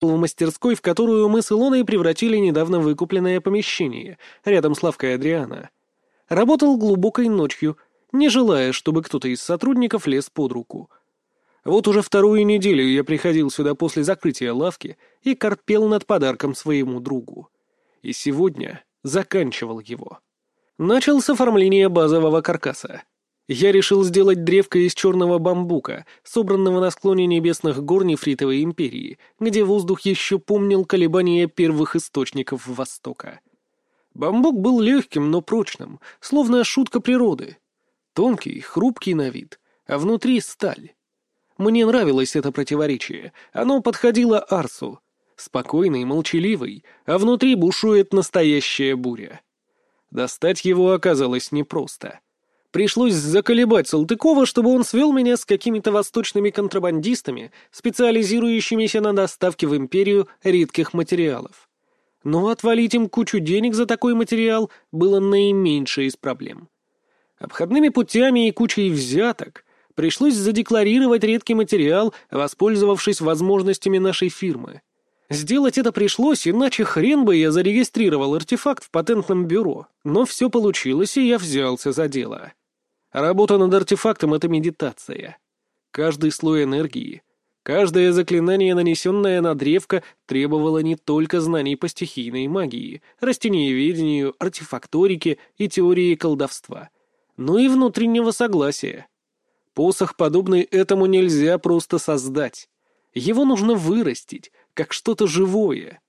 в мастерской, в которую мы с Илоной превратили недавно выкупленное помещение, рядом с лавкой Адриана. Работал глубокой ночью, не желая, чтобы кто-то из сотрудников лез под руку. Вот уже вторую неделю я приходил сюда после закрытия лавки и корпел над подарком своему другу. И сегодня заканчивал его. Начал с оформления базового каркаса. Я решил сделать древко из черного бамбука, собранного на склоне небесных гор Нефритовой империи, где воздух еще помнил колебания первых источников Востока. Бамбук был легким, но прочным, словно шутка природы. Тонкий, хрупкий на вид, а внутри сталь. Мне нравилось это противоречие, оно подходило Арсу. Спокойный, молчаливый, а внутри бушует настоящая буря. Достать его оказалось непросто. Пришлось заколебать Салтыкова, чтобы он свел меня с какими-то восточными контрабандистами, специализирующимися на доставке в империю редких материалов. Но отвалить им кучу денег за такой материал было наименьшей из проблем. Обходными путями и кучей взяток пришлось задекларировать редкий материал, воспользовавшись возможностями нашей фирмы. Сделать это пришлось, иначе хрен бы я зарегистрировал артефакт в патентном бюро. Но все получилось, и я взялся за дело. Работа над артефактом — это медитация. Каждый слой энергии, каждое заклинание, нанесенное на древко, требовало не только знаний по стихийной магии, растениеведению, артефакторике и теории колдовства, но и внутреннего согласия. Посох, подобный этому, нельзя просто создать. Его нужно вырастить, как что-то живое.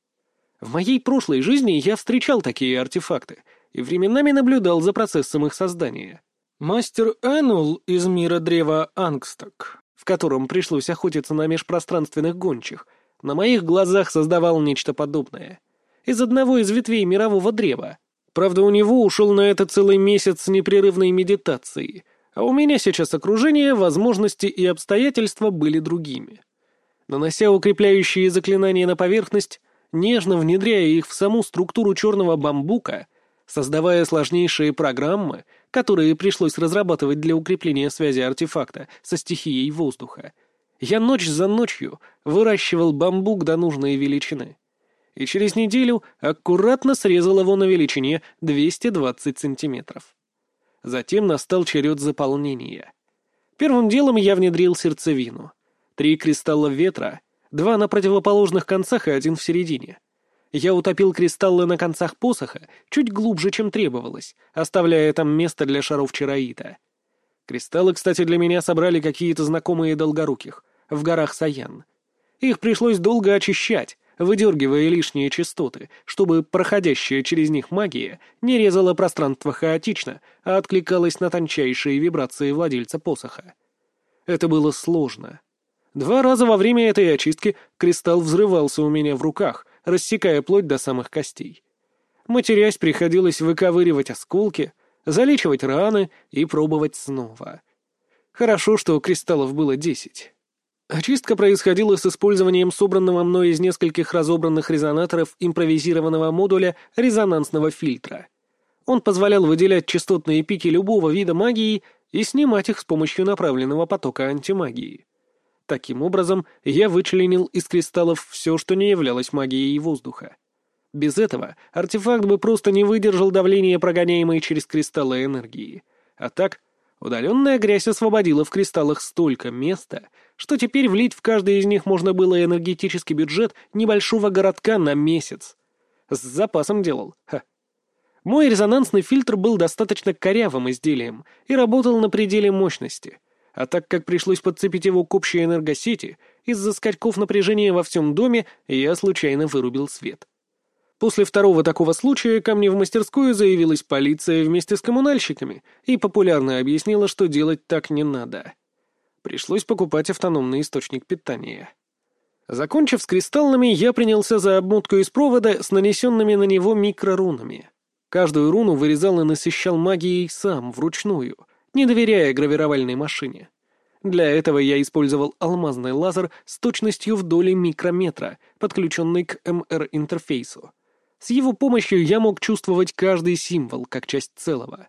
В моей прошлой жизни я встречал такие артефакты и временами наблюдал за процессом их создания. Мастер Энул из мира древа Ангсток, в котором пришлось охотиться на межпространственных гончих, на моих глазах создавал нечто подобное. Из одного из ветвей мирового древа. Правда, у него ушел на это целый месяц непрерывной медитации, а у меня сейчас окружение, возможности и обстоятельства были другими нанося укрепляющие заклинания на поверхность, нежно внедряя их в саму структуру черного бамбука, создавая сложнейшие программы, которые пришлось разрабатывать для укрепления связи артефакта со стихией воздуха. Я ночь за ночью выращивал бамбук до нужной величины. И через неделю аккуратно срезал его на величине 220 сантиметров. Затем настал черед заполнения. Первым делом я внедрил сердцевину — Три кристалла ветра, два на противоположных концах и один в середине. Я утопил кристаллы на концах посоха чуть глубже, чем требовалось, оставляя там место для шаров чароита. Кристаллы, кстати, для меня собрали какие-то знакомые долгоруких, в горах Саян. Их пришлось долго очищать, выдергивая лишние частоты, чтобы проходящая через них магия не резала пространство хаотично, а откликалась на тончайшие вибрации владельца посоха. Это было сложно. Два раза во время этой очистки кристалл взрывался у меня в руках, рассекая плоть до самых костей. Матерясь, приходилось выковыривать осколки, залечивать раны и пробовать снова. Хорошо, что кристаллов было десять. Очистка происходила с использованием собранного мной из нескольких разобранных резонаторов импровизированного модуля резонансного фильтра. Он позволял выделять частотные пики любого вида магии и снимать их с помощью направленного потока антимагии. Таким образом, я вычленил из кристаллов все, что не являлось магией воздуха. Без этого артефакт бы просто не выдержал давления, прогоняемой через кристаллы энергии. А так, удаленная грязь освободила в кристаллах столько места, что теперь влить в каждый из них можно было энергетический бюджет небольшого городка на месяц. С запасом делал. Ха. Мой резонансный фильтр был достаточно корявым изделием и работал на пределе мощности — а так как пришлось подцепить его к общей энергосети, из-за скачков напряжения во всем доме я случайно вырубил свет. После второго такого случая ко мне в мастерскую заявилась полиция вместе с коммунальщиками и популярно объяснила, что делать так не надо. Пришлось покупать автономный источник питания. Закончив с кристаллами, я принялся за обмотку из провода с нанесенными на него микрорунами. Каждую руну вырезал и насыщал магией сам, вручную — не доверяя гравировальной машине. Для этого я использовал алмазный лазер с точностью в доли микрометра, подключенный к МР-интерфейсу. С его помощью я мог чувствовать каждый символ как часть целого.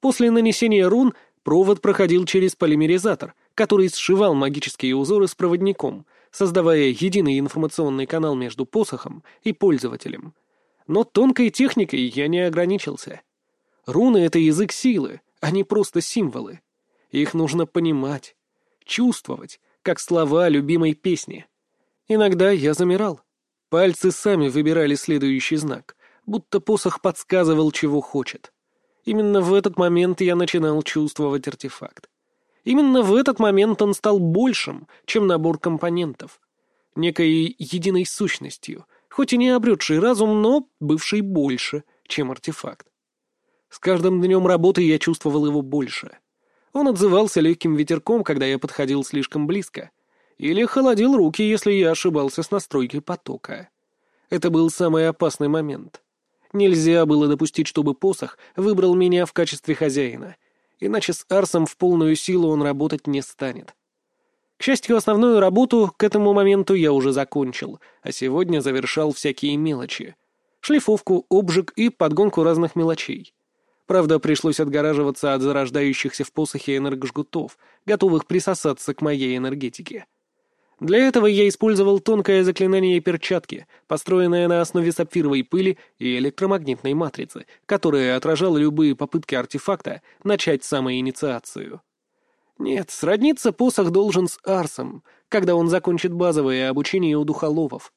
После нанесения рун провод проходил через полимеризатор, который сшивал магические узоры с проводником, создавая единый информационный канал между посохом и пользователем. Но тонкой техникой я не ограничился. Руны — это язык силы, не просто символы. Их нужно понимать, чувствовать, как слова любимой песни. Иногда я замирал. Пальцы сами выбирали следующий знак, будто посох подсказывал, чего хочет. Именно в этот момент я начинал чувствовать артефакт. Именно в этот момент он стал большим, чем набор компонентов. Некой единой сущностью, хоть и не обретший разум, но бывший больше, чем артефакт. С каждым днем работы я чувствовал его больше. Он отзывался легким ветерком, когда я подходил слишком близко, или холодил руки, если я ошибался с настройкой потока. Это был самый опасный момент. Нельзя было допустить, чтобы посох выбрал меня в качестве хозяина — иначе с Арсом в полную силу он работать не станет. К счастью, основную работу к этому моменту я уже закончил, а сегодня завершал всякие мелочи. Шлифовку, обжиг и подгонку разных мелочей. Правда, пришлось отгораживаться от зарождающихся в посохе энергожгутов, готовых присосаться к моей энергетике. Для этого я использовал тонкое заклинание перчатки, построенное на основе сапфировой пыли и электромагнитной матрицы, которая отражала любые попытки артефакта начать самоинициацию. Нет, сродниться посох должен с Арсом, когда он закончит базовое обучение у духоловов.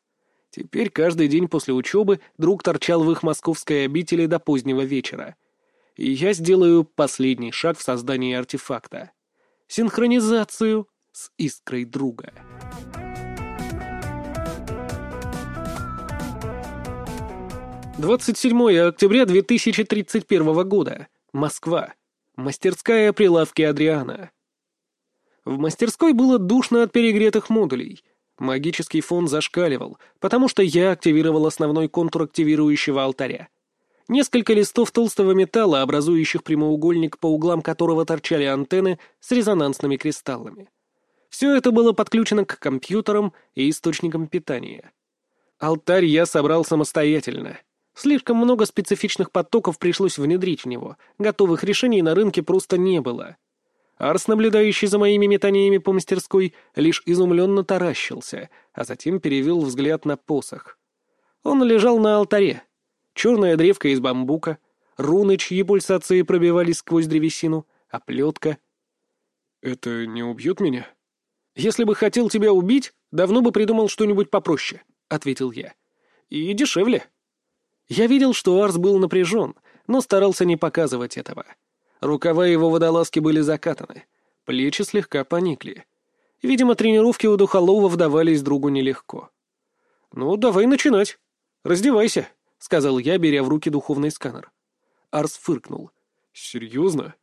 Теперь каждый день после учебы друг торчал в их московской обители до позднего вечера. И я сделаю последний шаг в создании артефакта. Синхронизацию с искрой друга. 27 октября 2031 года. Москва. Мастерская прилавки Адриана. В мастерской было душно от перегретых модулей. Магический фон зашкаливал, потому что я активировал основной контур активирующего алтаря. Несколько листов толстого металла, образующих прямоугольник, по углам которого торчали антенны с резонансными кристаллами. Все это было подключено к компьютерам и источникам питания. Алтарь я собрал самостоятельно. Слишком много специфичных потоков пришлось внедрить в него, готовых решений на рынке просто не было. Арс, наблюдающий за моими метаниями по мастерской, лишь изумленно таращился, а затем перевел взгляд на посох. Он лежал на алтаре. Черная древка из бамбука, руны, чьи пульсации пробивались сквозь древесину, оплетка. «Это не убьет меня?» «Если бы хотел тебя убить, давно бы придумал что-нибудь попроще», — ответил я. «И дешевле». Я видел, что Арс был напряжен, но старался не показывать этого. Рукава его водолазки были закатаны, плечи слегка поникли. Видимо, тренировки у духоловов давались другу нелегко. «Ну, давай начинать. Раздевайся», — сказал я, беря в руки духовный сканер. Арс фыркнул. «Серьезно?»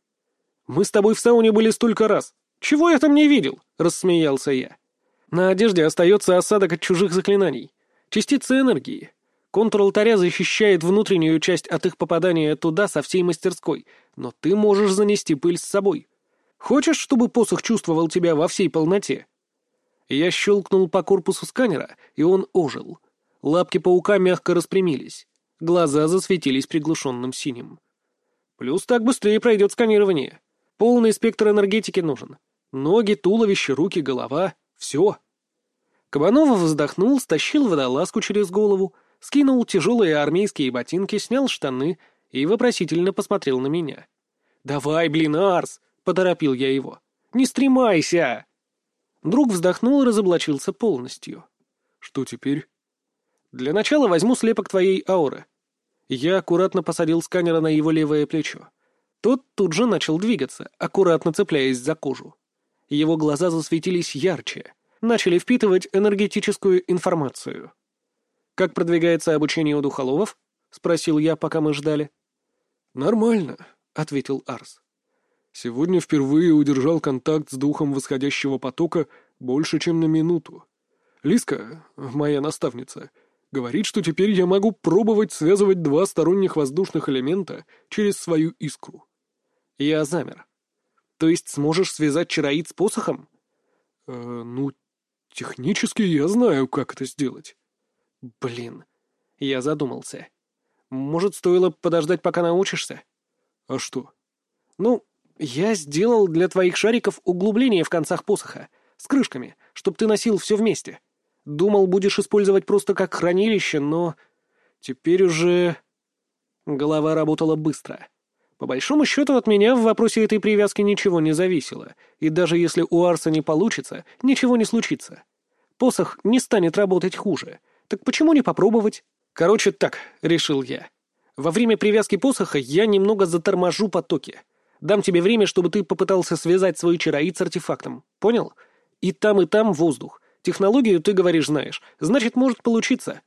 «Мы с тобой в сауне были столько раз. «Чего я там не видел?» — рассмеялся я. «На одежде остается осадок от чужих заклинаний. Частицы энергии. Контур алтаря защищает внутреннюю часть от их попадания туда со всей мастерской, но ты можешь занести пыль с собой. Хочешь, чтобы посох чувствовал тебя во всей полноте?» Я щелкнул по корпусу сканера, и он ожил. Лапки паука мягко распрямились. Глаза засветились приглушенным синим. Плюс так быстрее пройдет сканирование. Полный спектр энергетики нужен. Ноги, туловище, руки, голова — все. Кабанов вздохнул, стащил водолазку через голову, скинул тяжелые армейские ботинки, снял штаны и вопросительно посмотрел на меня. «Давай, блин, Арс!» — поторопил я его. «Не стремайся!» Друг вздохнул и разоблачился полностью. «Что теперь?» «Для начала возьму слепок твоей ауры». Я аккуратно посадил сканера на его левое плечо. Тот тут же начал двигаться, аккуратно цепляясь за кожу. Его глаза засветились ярче, начали впитывать энергетическую информацию. «Как продвигается обучение у духоловов?» — спросил я, пока мы ждали. «Нормально», — ответил Арс. «Сегодня впервые удержал контакт с духом восходящего потока больше, чем на минуту. Лиска, моя наставница, говорит, что теперь я могу пробовать связывать два сторонних воздушных элемента через свою искру». Я замер. То есть сможешь связать чароид с посохом? Э, ну, технически я знаю, как это сделать. Блин. Я задумался. Может, стоило подождать, пока научишься? А что? Ну, я сделал для твоих шариков углубление в концах посоха, с крышками, чтоб ты носил все вместе. Думал, будешь использовать просто как хранилище, но... Теперь уже... Голова работала быстро. По большому счету от меня в вопросе этой привязки ничего не зависело, и даже если у Арса не получится, ничего не случится. Посох не станет работать хуже. Так почему не попробовать? Короче, так, решил я. Во время привязки посоха я немного заторможу потоки. Дам тебе время, чтобы ты попытался связать свой чароид с артефактом. Понял? И там, и там воздух. Технологию ты, говоришь, знаешь. Значит, может получиться.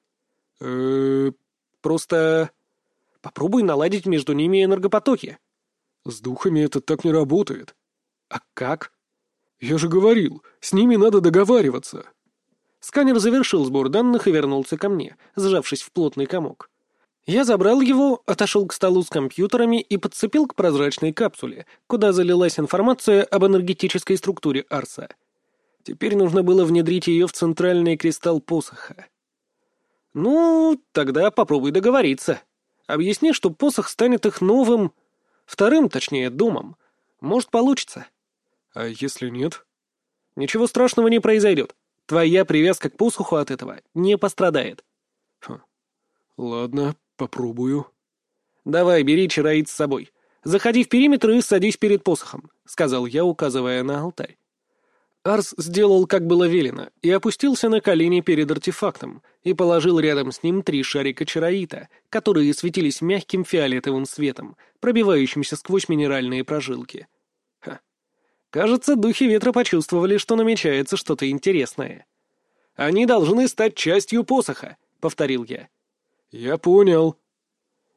э Просто... Попробуй наладить между ними энергопотоки. С духами это так не работает. А как? Я же говорил, с ними надо договариваться. Сканер завершил сбор данных и вернулся ко мне, сжавшись в плотный комок. Я забрал его, отошел к столу с компьютерами и подцепил к прозрачной капсуле, куда залилась информация об энергетической структуре Арса. Теперь нужно было внедрить ее в центральный кристалл посоха. «Ну, тогда попробуй договориться», Объясни, что посох станет их новым... Вторым, точнее, домом. Может, получится. А если нет? Ничего страшного не произойдет. Твоя привязка к посоху от этого не пострадает. Хм. Ладно, попробую. Давай, бери чароид с собой. Заходи в периметр и садись перед посохом, сказал я, указывая на алтарь. Арс сделал, как было велено, и опустился на колени перед артефактом и положил рядом с ним три шарика чароита, которые светились мягким фиолетовым светом, пробивающимся сквозь минеральные прожилки. Ха. Кажется, духи ветра почувствовали, что намечается что-то интересное. «Они должны стать частью посоха», — повторил я. «Я понял».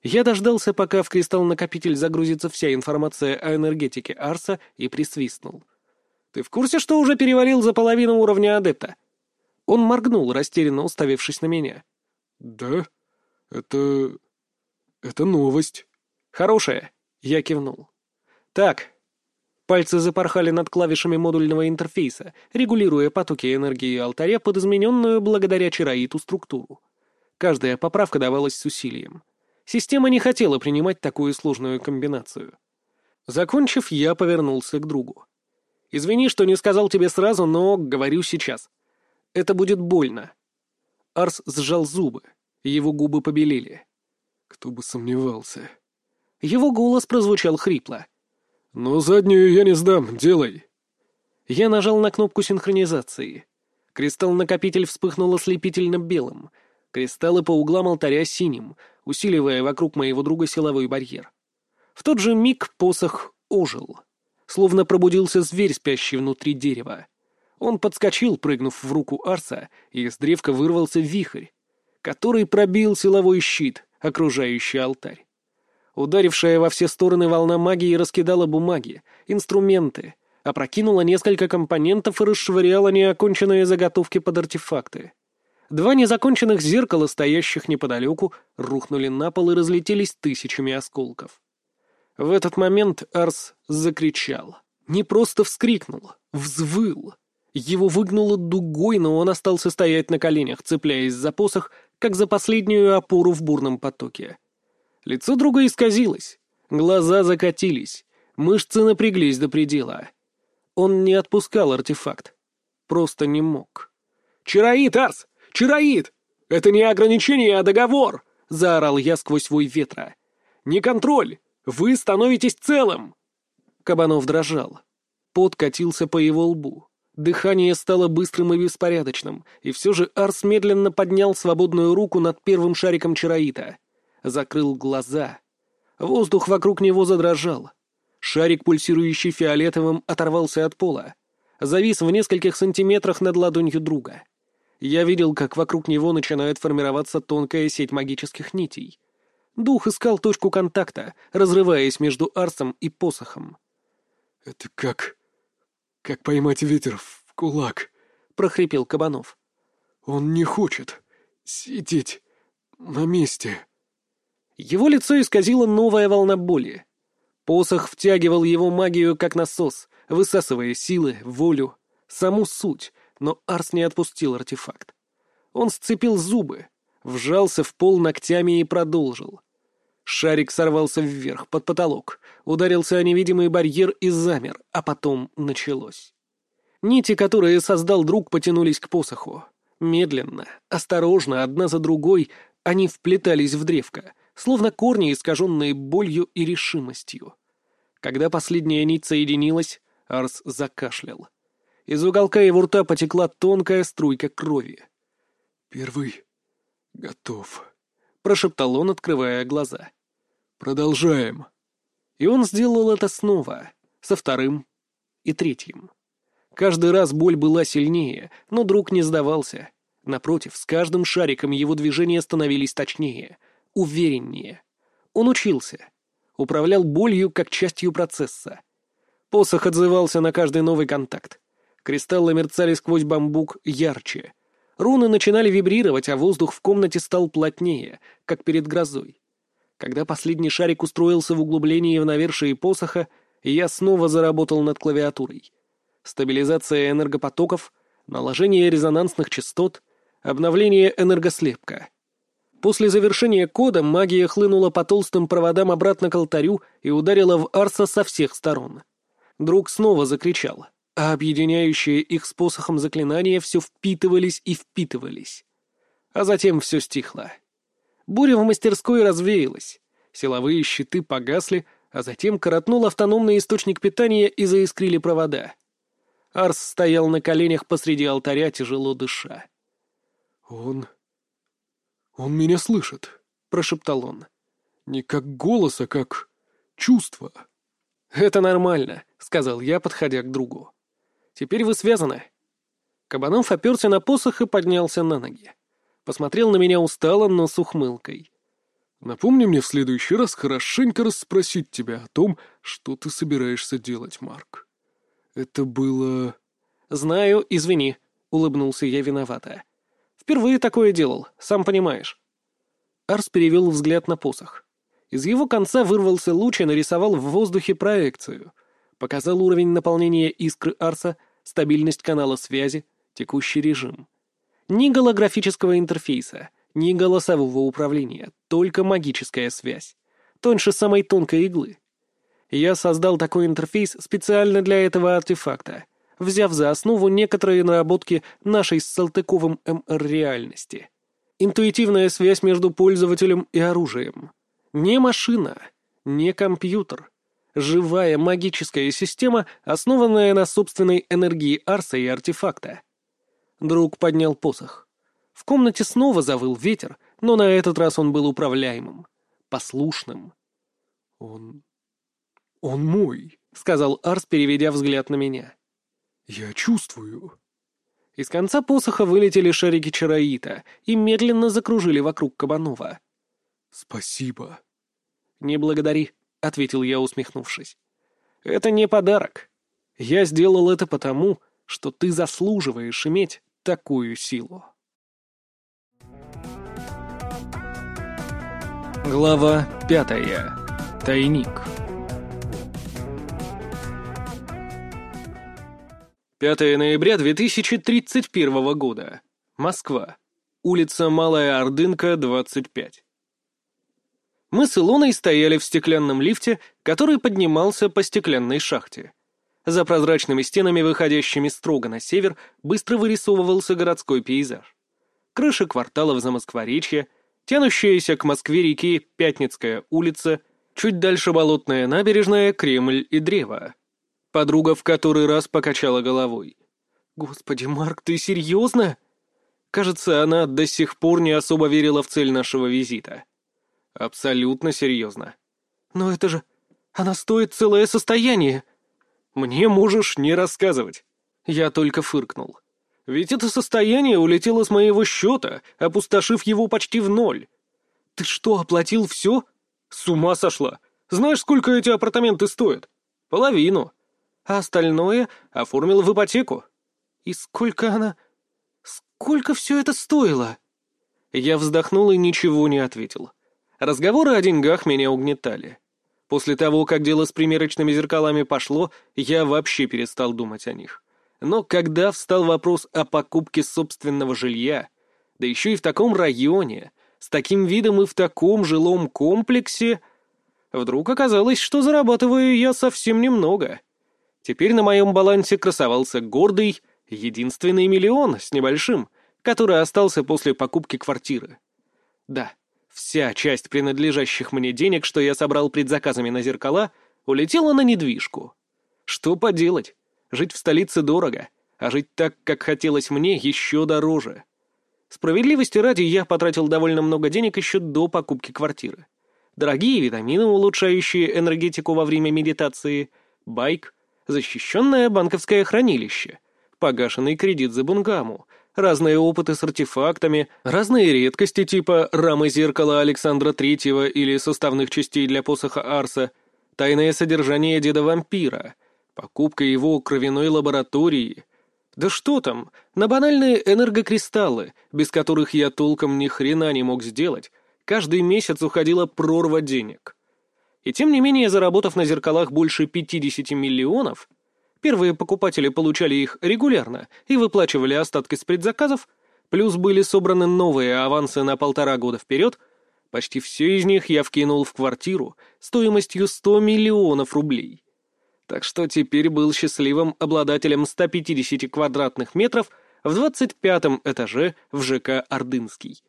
Я дождался, пока в кристалл-накопитель загрузится вся информация о энергетике Арса, и присвистнул — ты в курсе, что уже перевалил за половину уровня адепта?» Он моргнул, растерянно уставившись на меня. «Да? Это... это новость». «Хорошая», — я кивнул. «Так». Пальцы запорхали над клавишами модульного интерфейса, регулируя потоки энергии алтаря под измененную благодаря чароиту структуру. Каждая поправка давалась с усилием. Система не хотела принимать такую сложную комбинацию. Закончив, я повернулся к другу. Извини, что не сказал тебе сразу, но говорю сейчас. Это будет больно». Арс сжал зубы. Его губы побелели. «Кто бы сомневался». Его голос прозвучал хрипло. «Но заднюю я не сдам, делай». Я нажал на кнопку синхронизации. Кристалл-накопитель вспыхнул ослепительно белым. Кристаллы по углам алтаря синим, усиливая вокруг моего друга силовой барьер. В тот же миг посох ожил словно пробудился зверь, спящий внутри дерева. Он подскочил, прыгнув в руку Арса, и из древка вырвался вихрь, который пробил силовой щит, окружающий алтарь. Ударившая во все стороны волна магии раскидала бумаги, инструменты, опрокинула несколько компонентов и расшвыряла неоконченные заготовки под артефакты. Два незаконченных зеркала, стоящих неподалеку, рухнули на пол и разлетелись тысячами осколков. В этот момент Арс закричал. Не просто вскрикнул, взвыл. Его выгнуло дугой, но он остался стоять на коленях, цепляясь за посох, как за последнюю опору в бурном потоке. Лицо друга исказилось, глаза закатились, мышцы напряглись до предела. Он не отпускал артефакт. Просто не мог. «Чароид, Арс! Чароид! Это не ограничение, а договор!» — заорал я сквозь вой ветра. «Не контроль! Вы становитесь целым!» Кабанов дрожал. Пот катился по его лбу. Дыхание стало быстрым и беспорядочным, и все же Арс медленно поднял свободную руку над первым шариком чароита. Закрыл глаза. Воздух вокруг него задрожал. Шарик, пульсирующий фиолетовым, оторвался от пола. Завис в нескольких сантиметрах над ладонью друга. Я видел, как вокруг него начинает формироваться тонкая сеть магических нитей. Дух искал точку контакта, разрываясь между Арсом и посохом. «Это как... как поймать ветер в кулак», — прохрипел Кабанов. «Он не хочет сидеть на месте». Его лицо исказило новая волна боли. Посох втягивал его магию как насос, высасывая силы, волю, саму суть, но Арс не отпустил артефакт. Он сцепил зубы, вжался в пол ногтями и продолжил. Шарик сорвался вверх, под потолок, ударился о невидимый барьер и замер, а потом началось. Нити, которые создал друг, потянулись к посоху. Медленно, осторожно, одна за другой, они вплетались в древко, словно корни, искаженные болью и решимостью. Когда последняя нить соединилась, Арс закашлял. Из уголка его рта потекла тонкая струйка крови. «Первый готов», — прошептал он, открывая глаза. «Продолжаем». И он сделал это снова, со вторым и третьим. Каждый раз боль была сильнее, но друг не сдавался. Напротив, с каждым шариком его движения становились точнее, увереннее. Он учился. Управлял болью как частью процесса. Посох отзывался на каждый новый контакт. Кристаллы мерцали сквозь бамбук ярче. Руны начинали вибрировать, а воздух в комнате стал плотнее, как перед грозой. Когда последний шарик устроился в углублении в навершии посоха, я снова заработал над клавиатурой. Стабилизация энергопотоков, наложение резонансных частот, обновление энергослепка. После завершения кода магия хлынула по толстым проводам обратно к алтарю и ударила в Арса со всех сторон. Друг снова закричал, а объединяющие их с посохом заклинания все впитывались и впитывались. А затем все стихло. Буря в мастерской развеялась, силовые щиты погасли, а затем коротнул автономный источник питания и заискрили провода. Арс стоял на коленях посреди алтаря, тяжело дыша. «Он... он меня слышит», — прошептал он. «Не как голос, а как чувство». «Это нормально», — сказал я, подходя к другу. «Теперь вы связаны». Кабанов оперся на посох и поднялся на ноги. Посмотрел на меня устало, но с ухмылкой. Напомни мне в следующий раз хорошенько расспросить тебя о том, что ты собираешься делать, Марк. Это было... Знаю, извини, улыбнулся я виновато. Впервые такое делал, сам понимаешь. Арс перевел взгляд на посох. Из его конца вырвался луч и нарисовал в воздухе проекцию. Показал уровень наполнения искры Арса, стабильность канала связи, текущий режим. Ни голографического интерфейса — ни голосового управления, только магическая связь. Тоньше самой тонкой иглы. Я создал такой интерфейс специально для этого артефакта, взяв за основу некоторые наработки нашей с Салтыковым МР-реальности. Интуитивная связь между пользователем и оружием. Не машина, не компьютер. Живая магическая система, основанная на собственной энергии Арса и артефакта. Друг поднял посох. В комнате снова завыл ветер, но на этот раз он был управляемым, послушным. «Он... он мой», — сказал Арс, переведя взгляд на меня. «Я чувствую». Из конца посоха вылетели шарики чароита и медленно закружили вокруг Кабанова. «Спасибо». «Не благодари», — ответил я, усмехнувшись. «Это не подарок. Я сделал это потому, что ты заслуживаешь иметь такую силу». Глава пятая. Тайник. 5 ноября 2031 года. Москва. Улица Малая Ордынка, 25. Мы с Илоной стояли в стеклянном лифте, который поднимался по стеклянной шахте. За прозрачными стенами, выходящими строго на север, быстро вырисовывался городской пейзаж. Крыши кварталов за Москворечье — тянущаяся к Москве реки Пятницкая улица, чуть дальше Болотная набережная, Кремль и Древо. Подруга в который раз покачала головой. «Господи, Марк, ты серьезно?» Кажется, она до сих пор не особо верила в цель нашего визита. Абсолютно серьезно. «Но это же... Она стоит целое состояние!» «Мне можешь не рассказывать». Я только фыркнул. Ведь это состояние улетело с моего счета, опустошив его почти в ноль. Ты что, оплатил все? С ума сошла. Знаешь, сколько эти апартаменты стоят? Половину. А остальное оформил в ипотеку. И сколько она... Сколько все это стоило? Я вздохнул и ничего не ответил. Разговоры о деньгах меня угнетали. После того, как дело с примерочными зеркалами пошло, я вообще перестал думать о них. Но когда встал вопрос о покупке собственного жилья, да еще и в таком районе, с таким видом и в таком жилом комплексе, вдруг оказалось, что зарабатываю я совсем немного. Теперь на моем балансе красовался гордый, единственный миллион с небольшим, который остался после покупки квартиры. Да, вся часть принадлежащих мне денег, что я собрал предзаказами на зеркала, улетела на недвижку. Что поделать? Жить в столице дорого, а жить так, как хотелось мне, еще дороже. Справедливости ради, я потратил довольно много денег еще до покупки квартиры. Дорогие витамины, улучшающие энергетику во время медитации, байк, защищенное банковское хранилище, погашенный кредит за бунгаму, разные опыты с артефактами, разные редкости типа рамы зеркала Александра Третьего или составных частей для посоха Арса, тайное содержание деда-вампира, покупка его кровяной лаборатории. Да что там, на банальные энергокристаллы, без которых я толком ни хрена не мог сделать, каждый месяц уходила прорва денег. И тем не менее, заработав на зеркалах больше 50 миллионов, Первые покупатели получали их регулярно и выплачивали остатки с предзаказов, плюс были собраны новые авансы на полтора года вперед, почти все из них я вкинул в квартиру стоимостью 100 миллионов рублей. Так что теперь был счастливым обладателем 150 квадратных метров в 25 этаже в ЖК «Ордынский».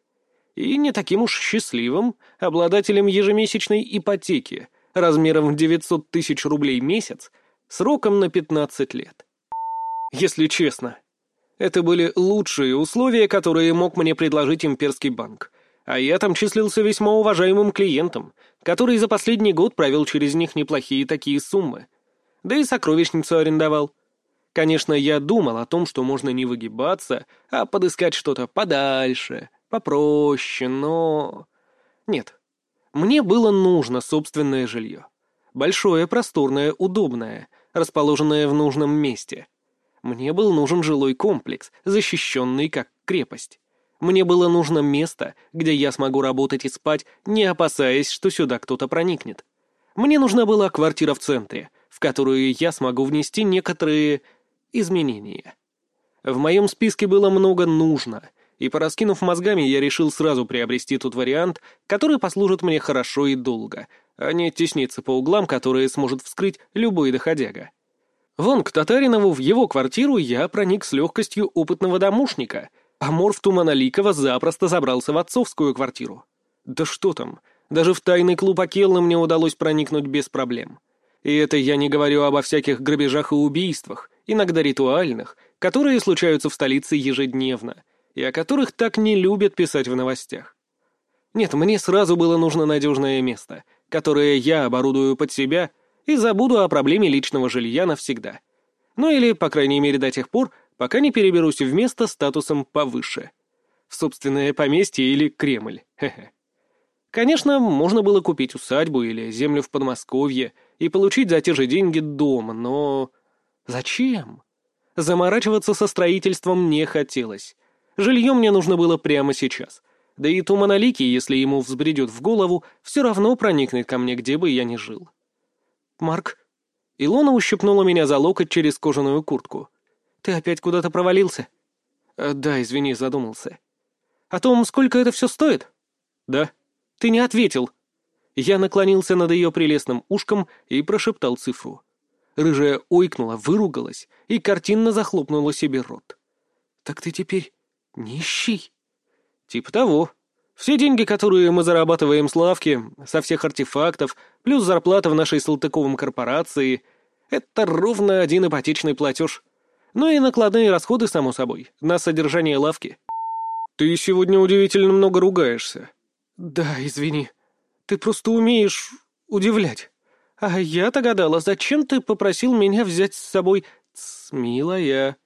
И не таким уж счастливым обладателем ежемесячной ипотеки размером в 900 тысяч рублей месяц – сроком на 15 лет. Если честно, это были лучшие условия, которые мог мне предложить имперский банк, а я там числился весьма уважаемым клиентом, который за последний год провел через них неплохие такие суммы. Да и сокровищницу арендовал. Конечно, я думал о том, что можно не выгибаться, а подыскать что-то подальше, попроще, но... Нет, мне было нужно собственное жилье. Большое, просторное, удобное, расположенное в нужном месте. Мне был нужен жилой комплекс, защищенный как крепость. Мне было нужно место, где я смогу работать и спать, не опасаясь, что сюда кто-то проникнет. Мне нужна была квартира в центре, в которую я смогу внести некоторые изменения. В моем списке было много «нужно», и, пораскинув мозгами, я решил сразу приобрести тот вариант, который послужит мне хорошо и долго, а не тесниться по углам, которые сможет вскрыть любой доходяга. Вон к Татаринову в его квартиру я проник с легкостью опытного домушника, а Морф Туманаликова запросто забрался в отцовскую квартиру. Да что там, даже в тайный клуб Акеллы мне удалось проникнуть без проблем. И это я не говорю обо всяких грабежах и убийствах, иногда ритуальных, которые случаются в столице ежедневно, и о которых так не любят писать в новостях. Нет, мне сразу было нужно надежное место, которое я оборудую под себя и забуду о проблеме личного жилья навсегда. Ну или, по крайней мере, до тех пор, пока не переберусь в место статусом повыше. В собственное поместье или Кремль. Хе-хе. Конечно, можно было купить усадьбу или землю в Подмосковье и получить за те же деньги дом, но... Зачем? Заморачиваться со строительством не хотелось. Жилье мне нужно было прямо сейчас — да и Туманаликий, если ему взбредет в голову, все равно проникнет ко мне, где бы я ни жил. «Марк?» Илона ущипнула меня за локоть через кожаную куртку. «Ты опять куда-то провалился?» э, «Да, извини, задумался». «О том, сколько это все стоит?» «Да». «Ты не ответил». Я наклонился над ее прелестным ушком и прошептал цифру. Рыжая ойкнула, выругалась и картинно захлопнула себе рот. «Так ты теперь нищий?» Типа того. Все деньги, которые мы зарабатываем с лавки, со всех артефактов, плюс зарплата в нашей Салтыковом корпорации — это ровно один ипотечный платеж. Ну и накладные расходы, само собой, на содержание лавки. Ты сегодня удивительно много ругаешься. Да, извини. Ты просто умеешь удивлять. А я-то гадала, зачем ты попросил меня взять с собой... Ц, милая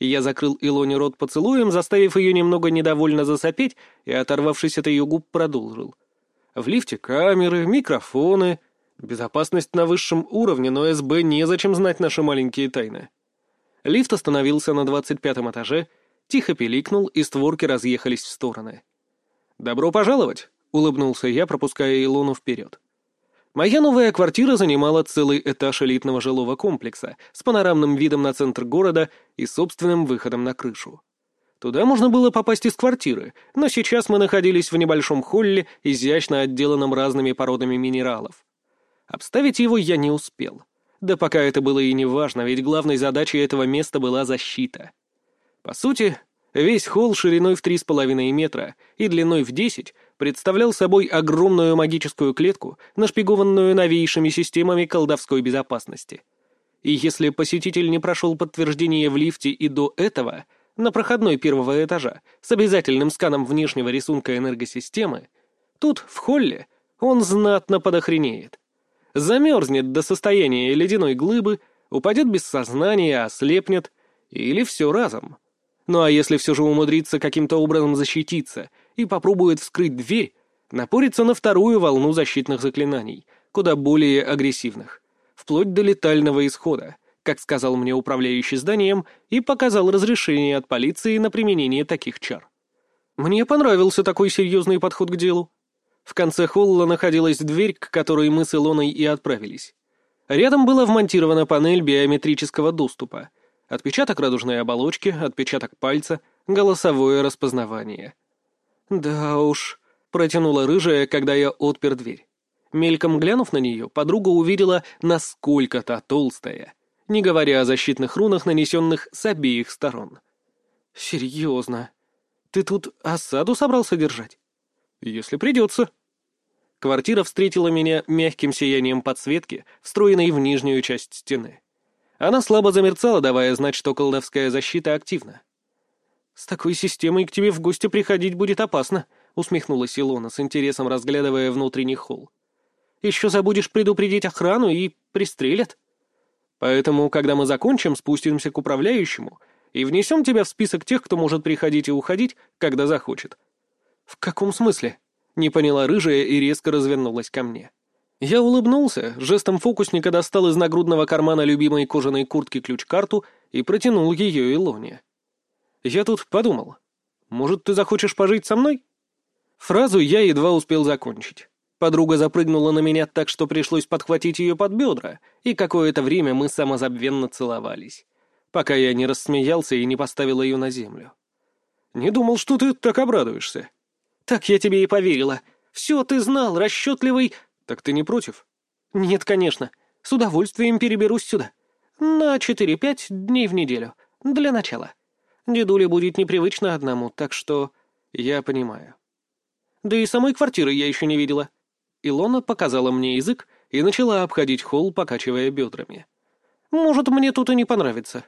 и я закрыл Илоне рот поцелуем, заставив ее немного недовольно засопеть, и, оторвавшись от ее губ, продолжил. В лифте камеры, микрофоны, безопасность на высшем уровне, но СБ незачем знать наши маленькие тайны. Лифт остановился на двадцать пятом этаже, тихо пиликнул, и створки разъехались в стороны. «Добро пожаловать!» — улыбнулся я, пропуская Илону вперед. Моя новая квартира занимала целый этаж элитного жилого комплекса с панорамным видом на центр города и собственным выходом на крышу. Туда можно было попасть из квартиры, но сейчас мы находились в небольшом холле, изящно отделанном разными породами минералов. Обставить его я не успел. Да пока это было и не важно, ведь главной задачей этого места была защита. По сути, Весь холл шириной в три с половиной метра и длиной в десять представлял собой огромную магическую клетку, нашпигованную новейшими системами колдовской безопасности. И если посетитель не прошел подтверждение в лифте и до этого, на проходной первого этажа, с обязательным сканом внешнего рисунка энергосистемы, тут, в холле, он знатно подохренеет. Замерзнет до состояния ледяной глыбы, упадет без сознания, ослепнет, или все разом. Ну а если все же умудрится каким-то образом защититься и попробует вскрыть дверь, напорится на вторую волну защитных заклинаний, куда более агрессивных, вплоть до летального исхода, как сказал мне управляющий зданием и показал разрешение от полиции на применение таких чар. Мне понравился такой серьезный подход к делу. В конце холла находилась дверь, к которой мы с Илоной и отправились. Рядом была вмонтирована панель биометрического доступа — Отпечаток радужной оболочки, отпечаток пальца, голосовое распознавание. «Да уж», — протянула рыжая, когда я отпер дверь. Мельком глянув на нее, подруга увидела, насколько та толстая, не говоря о защитных рунах, нанесенных с обеих сторон. «Серьезно? Ты тут осаду собрался держать?» «Если придется». Квартира встретила меня мягким сиянием подсветки, встроенной в нижнюю часть стены. Она слабо замерцала, давая знать, что колдовская защита активна. «С такой системой к тебе в гости приходить будет опасно», — усмехнулась Илона, с интересом разглядывая внутренний холл. «Еще забудешь предупредить охрану и пристрелят. Поэтому, когда мы закончим, спустимся к управляющему и внесем тебя в список тех, кто может приходить и уходить, когда захочет». «В каком смысле?» — не поняла рыжая и резко развернулась ко мне. Я улыбнулся, жестом фокусника достал из нагрудного кармана любимой кожаной куртки ключ-карту и протянул ее Илоне. Я тут подумал, может, ты захочешь пожить со мной? Фразу я едва успел закончить. Подруга запрыгнула на меня так, что пришлось подхватить ее под бедра, и какое-то время мы самозабвенно целовались, пока я не рассмеялся и не поставил ее на землю. «Не думал, что ты так обрадуешься». «Так я тебе и поверила. Все ты знал, расчетливый...» «Так ты не против?» «Нет, конечно. С удовольствием переберусь сюда. На четыре-пять дней в неделю. Для начала. Дедуле будет непривычно одному, так что...» «Я понимаю». «Да и самой квартиры я еще не видела». Илона показала мне язык и начала обходить холл, покачивая бедрами. «Может, мне тут и не понравится».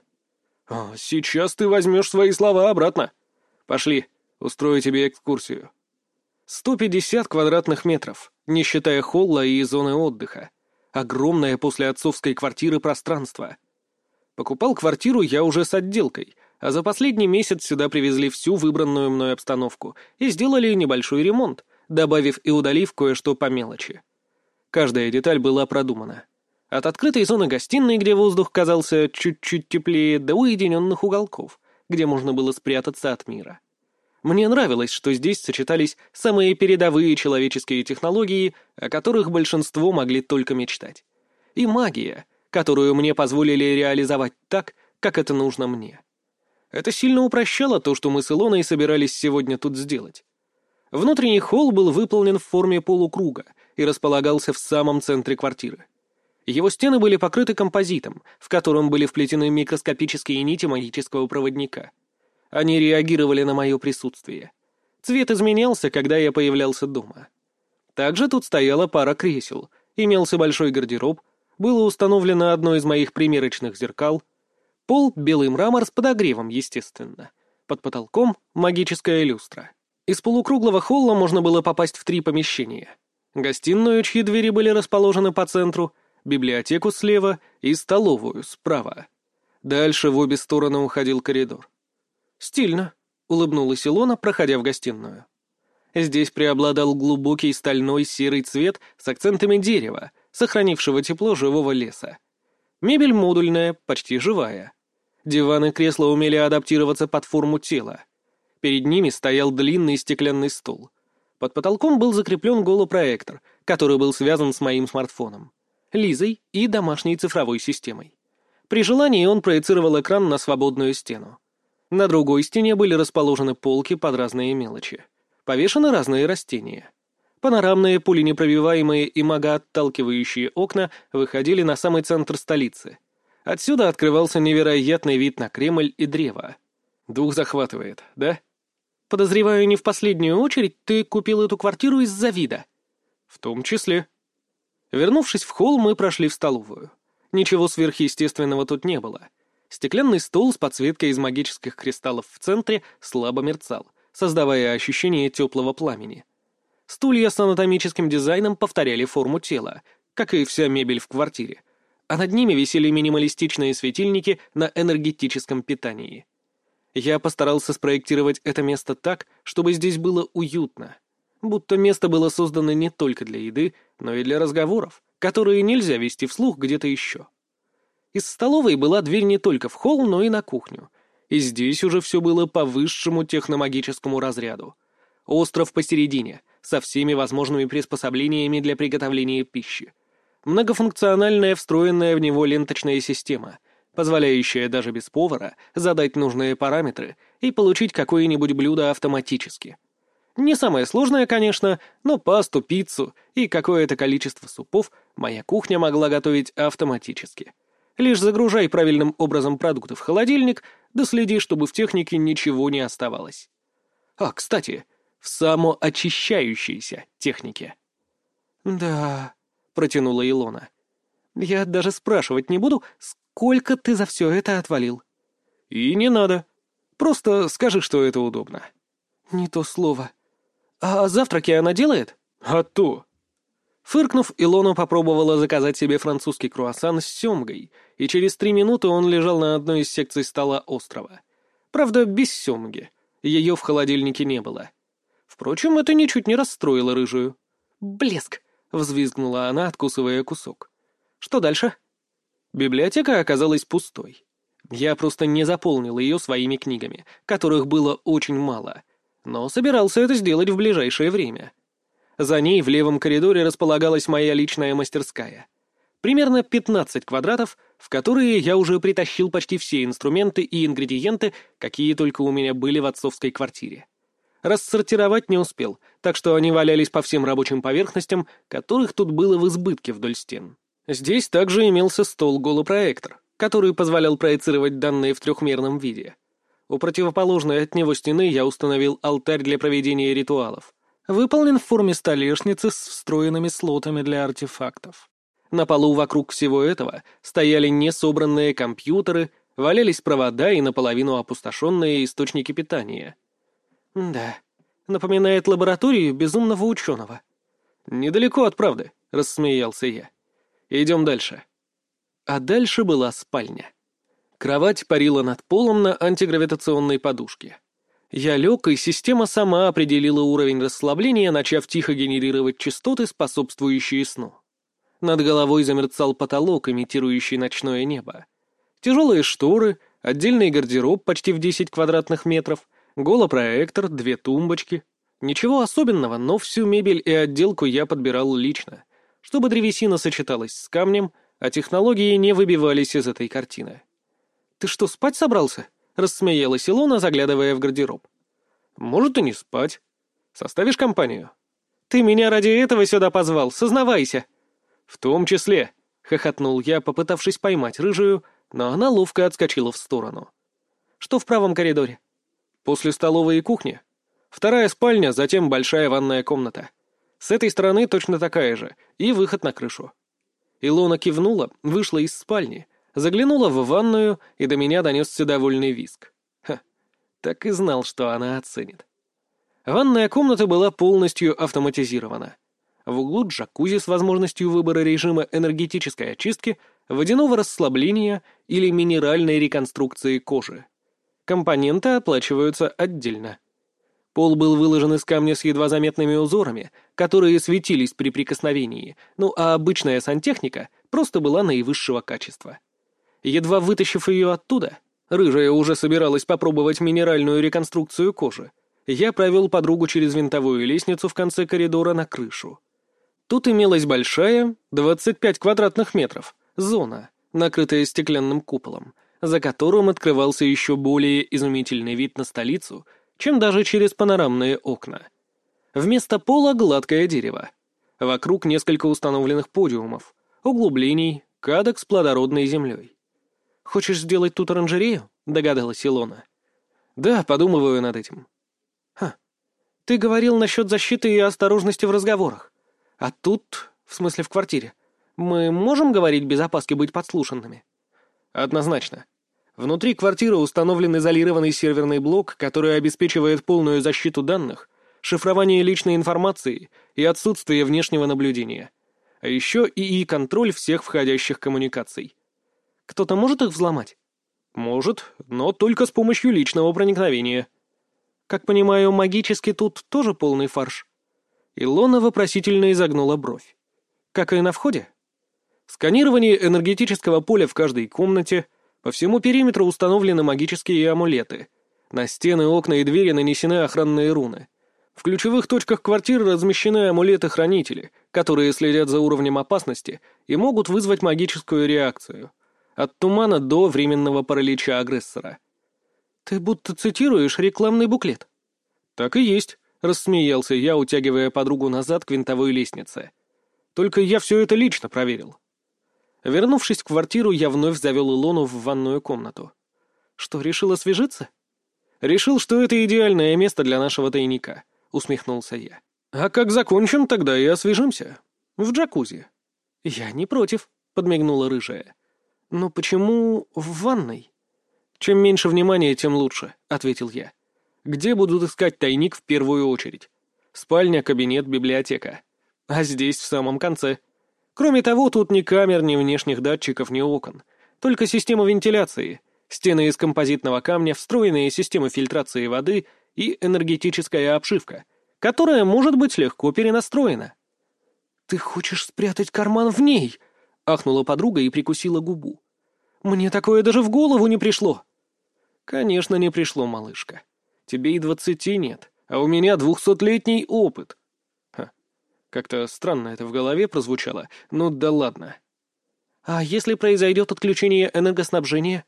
«А, «Сейчас ты возьмешь свои слова обратно. Пошли, устрою тебе экскурсию». 150 квадратных метров, не считая холла и зоны отдыха. Огромное после отцовской квартиры пространство. Покупал квартиру я уже с отделкой, а за последний месяц сюда привезли всю выбранную мной обстановку и сделали небольшой ремонт, добавив и удалив кое-что по мелочи. Каждая деталь была продумана. От открытой зоны гостиной, где воздух казался чуть-чуть теплее, до уединенных уголков, где можно было спрятаться от мира. Мне нравилось, что здесь сочетались самые передовые человеческие технологии, о которых большинство могли только мечтать. И магия, которую мне позволили реализовать так, как это нужно мне. Это сильно упрощало то, что мы с Илоной собирались сегодня тут сделать. Внутренний холл был выполнен в форме полукруга и располагался в самом центре квартиры. Его стены были покрыты композитом, в котором были вплетены микроскопические нити магического проводника — они реагировали на мое присутствие. Цвет изменялся, когда я появлялся дома. Также тут стояла пара кресел, имелся большой гардероб, было установлено одно из моих примерочных зеркал, пол — белый мрамор с подогревом, естественно. Под потолком — магическая люстра. Из полукруглого холла можно было попасть в три помещения. Гостиную, чьи двери были расположены по центру, библиотеку слева и столовую справа. Дальше в обе стороны уходил коридор. «Стильно», — улыбнулась Илона, проходя в гостиную. Здесь преобладал глубокий стальной серый цвет с акцентами дерева, сохранившего тепло живого леса. Мебель модульная, почти живая. Диваны и кресла умели адаптироваться под форму тела. Перед ними стоял длинный стеклянный стол. Под потолком был закреплен голопроектор, который был связан с моим смартфоном, Лизой и домашней цифровой системой. При желании он проецировал экран на свободную стену. На другой стене были расположены полки под разные мелочи. Повешены разные растения. Панорамные, пуленепробиваемые и магоотталкивающие окна выходили на самый центр столицы. Отсюда открывался невероятный вид на Кремль и древо. Дух захватывает, да? Подозреваю, не в последнюю очередь ты купил эту квартиру из-за вида. В том числе. Вернувшись в холл, мы прошли в столовую. Ничего сверхъестественного тут не было. Стеклянный стол с подсветкой из магических кристаллов в центре слабо мерцал, создавая ощущение теплого пламени. Стулья с анатомическим дизайном повторяли форму тела, как и вся мебель в квартире, а над ними висели минималистичные светильники на энергетическом питании. Я постарался спроектировать это место так, чтобы здесь было уютно, будто место было создано не только для еды, но и для разговоров, которые нельзя вести вслух где-то еще. Из столовой была дверь не только в холл, но и на кухню. И здесь уже все было по высшему техномагическому разряду. Остров посередине, со всеми возможными приспособлениями для приготовления пищи. Многофункциональная встроенная в него ленточная система, позволяющая даже без повара задать нужные параметры и получить какое-нибудь блюдо автоматически. Не самое сложное, конечно, но пасту, пиццу и какое-то количество супов моя кухня могла готовить автоматически. Лишь загружай правильным образом продукты в холодильник, да следи, чтобы в технике ничего не оставалось. А, кстати, в самоочищающейся технике. «Да», — протянула Илона. «Я даже спрашивать не буду, сколько ты за все это отвалил». «И не надо. Просто скажи, что это удобно». «Не то слово. А завтраки она делает?» «А то. Фыркнув, Илона попробовала заказать себе французский круассан с семгой, и через три минуты он лежал на одной из секций стола острова. Правда, без семги. Ее в холодильнике не было. Впрочем, это ничуть не расстроило рыжую. «Блеск!» — взвизгнула она, откусывая кусок. «Что дальше?» Библиотека оказалась пустой. Я просто не заполнил ее своими книгами, которых было очень мало, но собирался это сделать в ближайшее время. За ней в левом коридоре располагалась моя личная мастерская. Примерно 15 квадратов, в которые я уже притащил почти все инструменты и ингредиенты, какие только у меня были в отцовской квартире. Рассортировать не успел, так что они валялись по всем рабочим поверхностям, которых тут было в избытке вдоль стен. Здесь также имелся стол-голопроектор, который позволял проецировать данные в трехмерном виде. У противоположной от него стены я установил алтарь для проведения ритуалов выполнен в форме столешницы с встроенными слотами для артефактов. На полу вокруг всего этого стояли несобранные компьютеры, валялись провода и наполовину опустошенные источники питания. «Да, напоминает лабораторию безумного ученого». «Недалеко от правды», — рассмеялся я. «Идем дальше». А дальше была спальня. Кровать парила над полом на антигравитационной подушке. Я лег, и система сама определила уровень расслабления, начав тихо генерировать частоты, способствующие сну. Над головой замерцал потолок, имитирующий ночное небо. Тяжелые шторы, отдельный гардероб почти в 10 квадратных метров, голопроектор, две тумбочки. Ничего особенного, но всю мебель и отделку я подбирал лично, чтобы древесина сочеталась с камнем, а технологии не выбивались из этой картины. «Ты что, спать собрался?» — рассмеялась Илона, заглядывая в гардероб. «Может, и не спать. Составишь компанию?» «Ты меня ради этого сюда позвал, сознавайся!» «В том числе», — хохотнул я, попытавшись поймать рыжую, но она ловко отскочила в сторону. «Что в правом коридоре?» «После столовой и кухни. Вторая спальня, затем большая ванная комната. С этой стороны точно такая же, и выход на крышу». Илона кивнула, вышла из спальни, Заглянула в ванную, и до меня донесся довольный виск. Ха, так и знал, что она оценит. Ванная комната была полностью автоматизирована. В углу джакузи с возможностью выбора режима энергетической очистки, водяного расслабления или минеральной реконструкции кожи. Компоненты оплачиваются отдельно. Пол был выложен из камня с едва заметными узорами, которые светились при прикосновении, ну а обычная сантехника просто была наивысшего качества. Едва вытащив ее оттуда, рыжая уже собиралась попробовать минеральную реконструкцию кожи. Я провел подругу через винтовую лестницу в конце коридора на крышу. Тут имелась большая, 25 квадратных метров, зона, накрытая стеклянным куполом, за которым открывался еще более изумительный вид на столицу, чем даже через панорамные окна. Вместо пола гладкое дерево. Вокруг несколько установленных подиумов, углублений, кадок с плодородной землей. «Хочешь сделать тут оранжерею?» — догадалась Илона. «Да, подумываю над этим». «Ха. Ты говорил насчет защиты и осторожности в разговорах. А тут, в смысле в квартире, мы можем говорить без опаски быть подслушанными?» «Однозначно. Внутри квартиры установлен изолированный серверный блок, который обеспечивает полную защиту данных, шифрование личной информации и отсутствие внешнего наблюдения. А еще и контроль всех входящих коммуникаций. Кто-то может их взломать? Может, но только с помощью личного проникновения. Как понимаю, магически тут тоже полный фарш. Илона вопросительно изогнула бровь. Как и на входе? Сканирование энергетического поля в каждой комнате, по всему периметру установлены магические амулеты. На стены, окна и двери нанесены охранные руны. В ключевых точках квартиры размещены амулеты-хранители, которые следят за уровнем опасности и могут вызвать магическую реакцию. От тумана до временного паралича агрессора. «Ты будто цитируешь рекламный буклет». «Так и есть», — рассмеялся я, утягивая подругу назад к винтовой лестнице. «Только я все это лично проверил». Вернувшись в квартиру, я вновь завел Илону в ванную комнату. «Что, решил освежиться?» «Решил, что это идеальное место для нашего тайника», — усмехнулся я. «А как закончим, тогда и освежимся. В джакузи». «Я не против», — подмигнула рыжая. «Но почему в ванной?» «Чем меньше внимания, тем лучше», — ответил я. «Где будут искать тайник в первую очередь? Спальня, кабинет, библиотека. А здесь в самом конце. Кроме того, тут ни камер, ни внешних датчиков, ни окон. Только система вентиляции, стены из композитного камня, встроенные системы фильтрации воды — и энергетическая обшивка, которая может быть легко перенастроена. «Ты хочешь спрятать карман в ней?» — ахнула подруга и прикусила губу. «Мне такое даже в голову не пришло». «Конечно, не пришло, малышка. Тебе и двадцати нет, а у меня двухсотлетний опыт». Как-то странно это в голове прозвучало, ну да ладно. «А если произойдет отключение энергоснабжения?»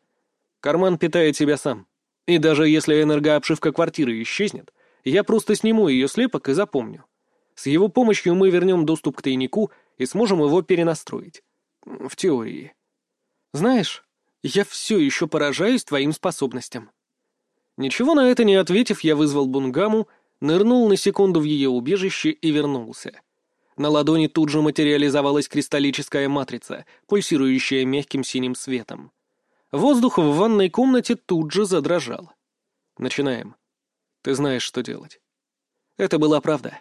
«Карман питает себя сам», и даже если энергообшивка квартиры исчезнет, я просто сниму ее слепок и запомню. С его помощью мы вернем доступ к тайнику и сможем его перенастроить. В теории. Знаешь, я все еще поражаюсь твоим способностям. Ничего на это не ответив, я вызвал Бунгаму, нырнул на секунду в ее убежище и вернулся. На ладони тут же материализовалась кристаллическая матрица, пульсирующая мягким синим светом. Воздух в ванной комнате тут же задрожал. Начинаем. Ты знаешь, что делать. Это была правда.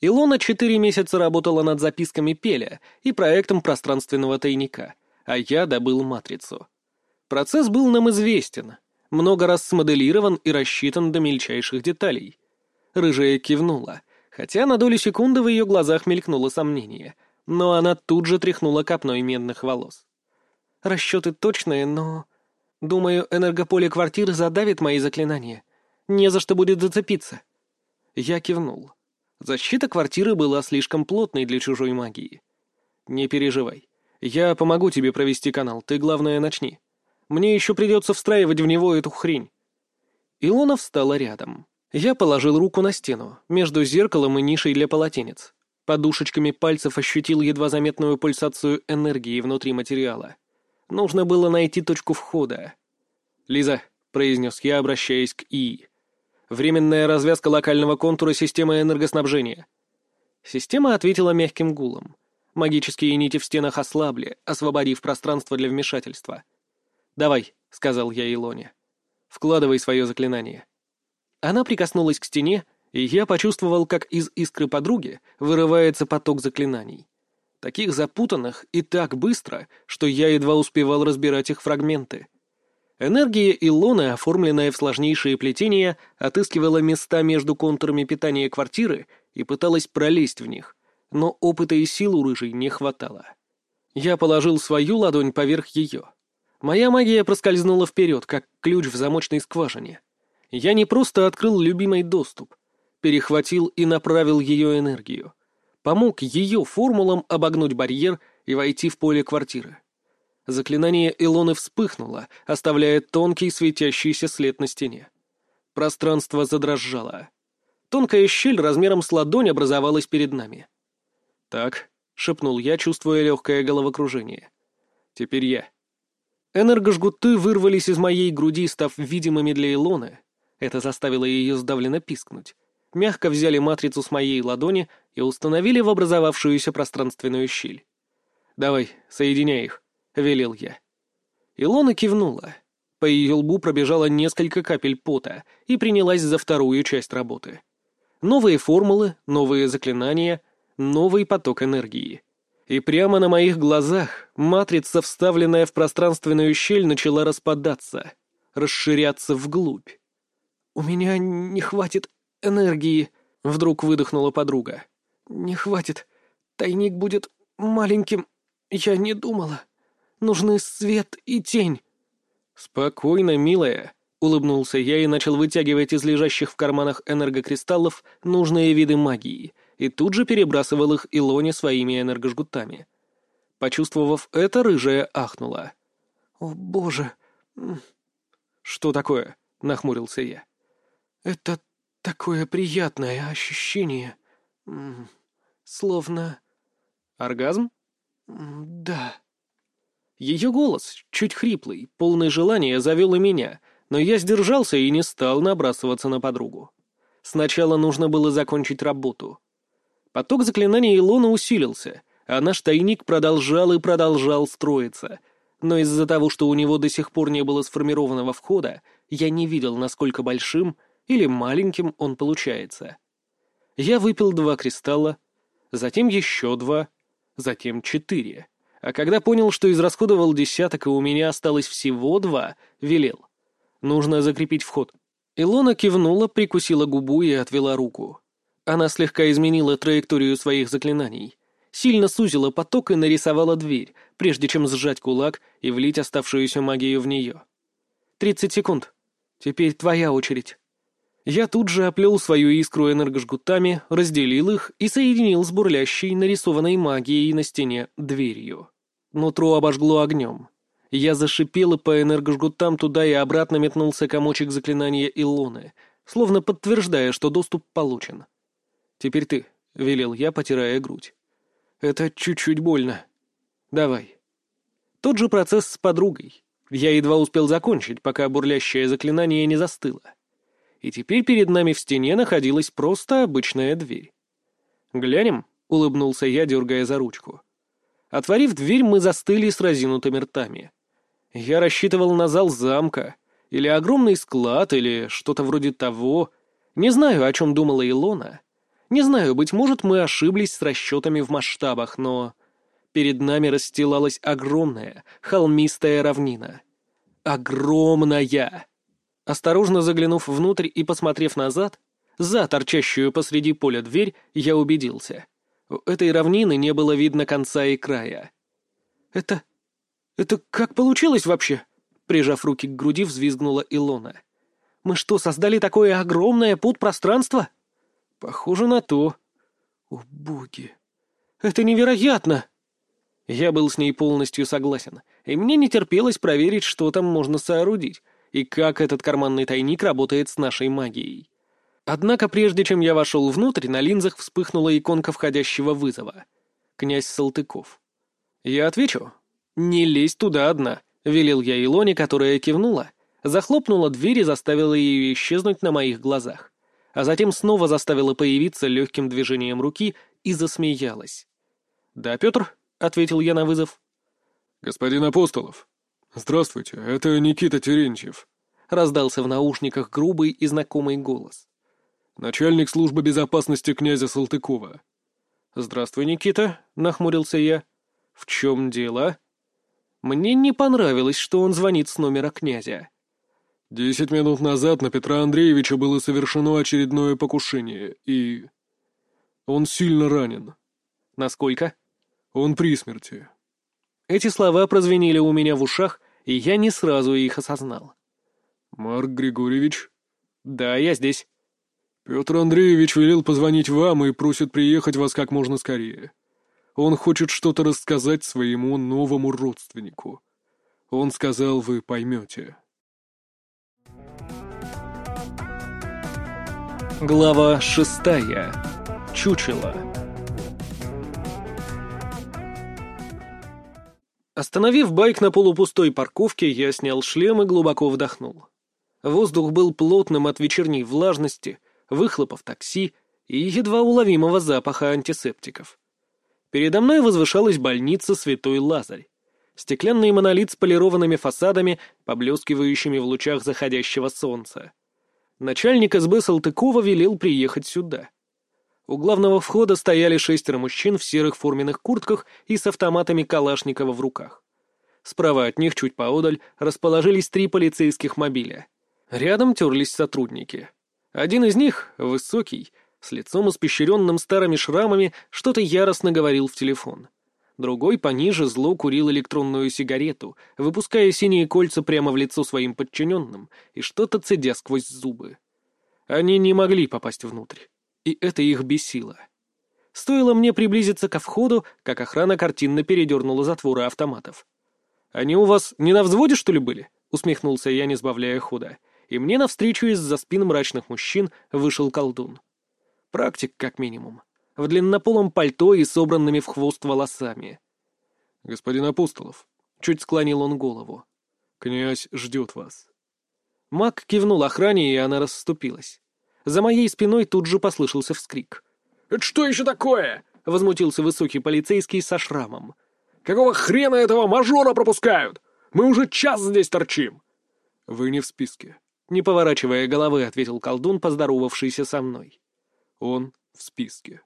Илона четыре месяца работала над записками Пеля и проектом пространственного тайника, а я добыл матрицу. Процесс был нам известен, много раз смоделирован и рассчитан до мельчайших деталей. Рыжая кивнула, хотя на долю секунды в ее глазах мелькнуло сомнение, но она тут же тряхнула копной медных волос. Расчеты точные, но... Думаю, энергополе квартиры задавит мои заклинания. Не за что будет зацепиться. Я кивнул. Защита квартиры была слишком плотной для чужой магии. Не переживай. Я помогу тебе провести канал, ты, главное, начни. Мне еще придется встраивать в него эту хрень. Илона встала рядом. Я положил руку на стену, между зеркалом и нишей для полотенец. Подушечками пальцев ощутил едва заметную пульсацию энергии внутри материала. Нужно было найти точку входа. «Лиза», — произнес я, обращаясь к ИИ. «Временная развязка локального контура системы энергоснабжения». Система ответила мягким гулом. Магические нити в стенах ослабли, освободив пространство для вмешательства. «Давай», — сказал я Илоне. «Вкладывай свое заклинание». Она прикоснулась к стене, и я почувствовал, как из искры подруги вырывается поток заклинаний таких запутанных и так быстро, что я едва успевал разбирать их фрагменты. Энергия Илоны, оформленная в сложнейшие плетения, отыскивала места между контурами питания квартиры и пыталась пролезть в них, но опыта и сил у рыжей не хватало. Я положил свою ладонь поверх ее. Моя магия проскользнула вперед, как ключ в замочной скважине. Я не просто открыл любимый доступ, перехватил и направил ее энергию — помог ее формулам обогнуть барьер и войти в поле квартиры. Заклинание Илоны вспыхнуло, оставляя тонкий светящийся след на стене. Пространство задрожало. Тонкая щель размером с ладонь образовалась перед нами. «Так», — шепнул я, чувствуя легкое головокружение. «Теперь я». Энергожгуты вырвались из моей груди, став видимыми для Илоны, Это заставило ее сдавленно пискнуть. Мягко взяли матрицу с моей ладони и установили в образовавшуюся пространственную щель. «Давай, соединяй их», — велел я. Илона кивнула. По ее лбу пробежало несколько капель пота и принялась за вторую часть работы. Новые формулы, новые заклинания, новый поток энергии. И прямо на моих глазах матрица, вставленная в пространственную щель, начала распадаться, расширяться вглубь. «У меня не хватит энергии», — вдруг выдохнула подруга. «Не хватит. Тайник будет маленьким. Я не думала. Нужны свет и тень». «Спокойно, милая», — улыбнулся я и начал вытягивать из лежащих в карманах энергокристаллов нужные виды магии, и тут же перебрасывал их Илоне своими энергожгутами. Почувствовав это, рыжая ахнула. «О, боже!» «Что такое?» — нахмурился я. «Это такое приятное ощущение. Словно...» «Оргазм?» «Да». Ее голос, чуть хриплый, полный желания, завел и меня, но я сдержался и не стал набрасываться на подругу. Сначала нужно было закончить работу. Поток заклинаний Илона усилился, а наш тайник продолжал и продолжал строиться. Но из-за того, что у него до сих пор не было сформированного входа, я не видел, насколько большим или маленьким он получается. Я выпил два кристалла, затем еще два, затем четыре а когда понял, что израсходовал десяток и у меня осталось всего два, велел. Нужно закрепить вход. Илона кивнула, прикусила губу и отвела руку. Она слегка изменила траекторию своих заклинаний. Сильно сузила поток и нарисовала дверь, прежде чем сжать кулак и влить оставшуюся магию в нее. «Тридцать секунд. Теперь твоя очередь». Я тут же оплел свою искру энергожгутами, разделил их и соединил с бурлящей, нарисованной магией на стене дверью. Нутро обожгло огнем. Я зашипел и по энергожгутам туда и обратно метнулся комочек заклинания Илоны, словно подтверждая, что доступ получен. «Теперь ты», — велел я, потирая грудь. «Это чуть-чуть больно. Давай». Тот же процесс с подругой. Я едва успел закончить, пока бурлящее заклинание не застыло. И теперь перед нами в стене находилась просто обычная дверь. «Глянем?» — улыбнулся я, дергая за ручку. Отворив дверь, мы застыли с разинутыми ртами. Я рассчитывал на зал замка, или огромный склад, или что-то вроде того. Не знаю, о чем думала Илона. Не знаю, быть может, мы ошиблись с расчетами в масштабах, но... Перед нами расстилалась огромная, холмистая равнина. Огромная! Осторожно заглянув внутрь и посмотрев назад, за торчащую посреди поля дверь, я убедился. У этой равнины не было видно конца и края. «Это... это как получилось вообще?» Прижав руки к груди, взвизгнула Илона. «Мы что, создали такое огромное подпространство?» «Похоже на то». «О, боги! Это невероятно!» Я был с ней полностью согласен, и мне не терпелось проверить, что там можно соорудить, и как этот карманный тайник работает с нашей магией. Однако прежде чем я вошел внутрь, на линзах вспыхнула иконка входящего вызова. Князь Салтыков. Я отвечу. «Не лезь туда одна», — велел я Илоне, которая кивнула, захлопнула дверь и заставила ее исчезнуть на моих глазах, а затем снова заставила появиться легким движением руки и засмеялась. «Да, Петр?» — ответил я на вызов. «Господин Апостолов, здравствуйте, это Никита Терентьев», — раздался в наушниках грубый и знакомый голос начальник службы безопасности князя Салтыкова». «Здравствуй, Никита», — нахмурился я. «В чем дело?» Мне не понравилось, что он звонит с номера князя. «Десять минут назад на Петра Андреевича было совершено очередное покушение, и... Он сильно ранен». «Насколько?» «Он при смерти». Эти слова прозвенели у меня в ушах, и я не сразу их осознал. «Марк Григорьевич?» «Да, я здесь». «Петр Андреевич велел позвонить вам и просит приехать вас как можно скорее. Он хочет что-то рассказать своему новому родственнику. Он сказал, вы поймете». Глава шестая. Чучело. Остановив байк на полупустой парковке, я снял шлем и глубоко вдохнул. Воздух был плотным от вечерней влажности, выхлопов такси и едва уловимого запаха антисептиков. Передо мной возвышалась больница Святой Лазарь. Стеклянный монолит с полированными фасадами, поблескивающими в лучах заходящего солнца. Начальник СБ Салтыкова велел приехать сюда. У главного входа стояли шестеро мужчин в серых форменных куртках и с автоматами Калашникова в руках. Справа от них, чуть поодаль, расположились три полицейских мобиля. Рядом терлись сотрудники. Один из них, высокий, с лицом испещренным старыми шрамами, что-то яростно говорил в телефон. Другой пониже зло курил электронную сигарету, выпуская синие кольца прямо в лицо своим подчиненным и что-то цедя сквозь зубы. Они не могли попасть внутрь, и это их бесило. Стоило мне приблизиться ко входу, как охрана картинно передернула затворы автоматов. «Они у вас не на взводе, что ли, были?» — усмехнулся я, не сбавляя хода. И мне навстречу из-за спин мрачных мужчин вышел колдун. Практик, как минимум в длиннополом пальто и собранными в хвост волосами. «Господин Апостолов», — чуть склонил он голову, — «князь ждет вас». Маг кивнул охране, и она расступилась. За моей спиной тут же послышался вскрик. «Это что еще такое?» — возмутился высокий полицейский со шрамом. «Какого хрена этого мажора пропускают? Мы уже час здесь торчим!» «Вы не в списке», — не поворачивая головы, ответил колдун, поздоровавшийся со мной. «Он в списке».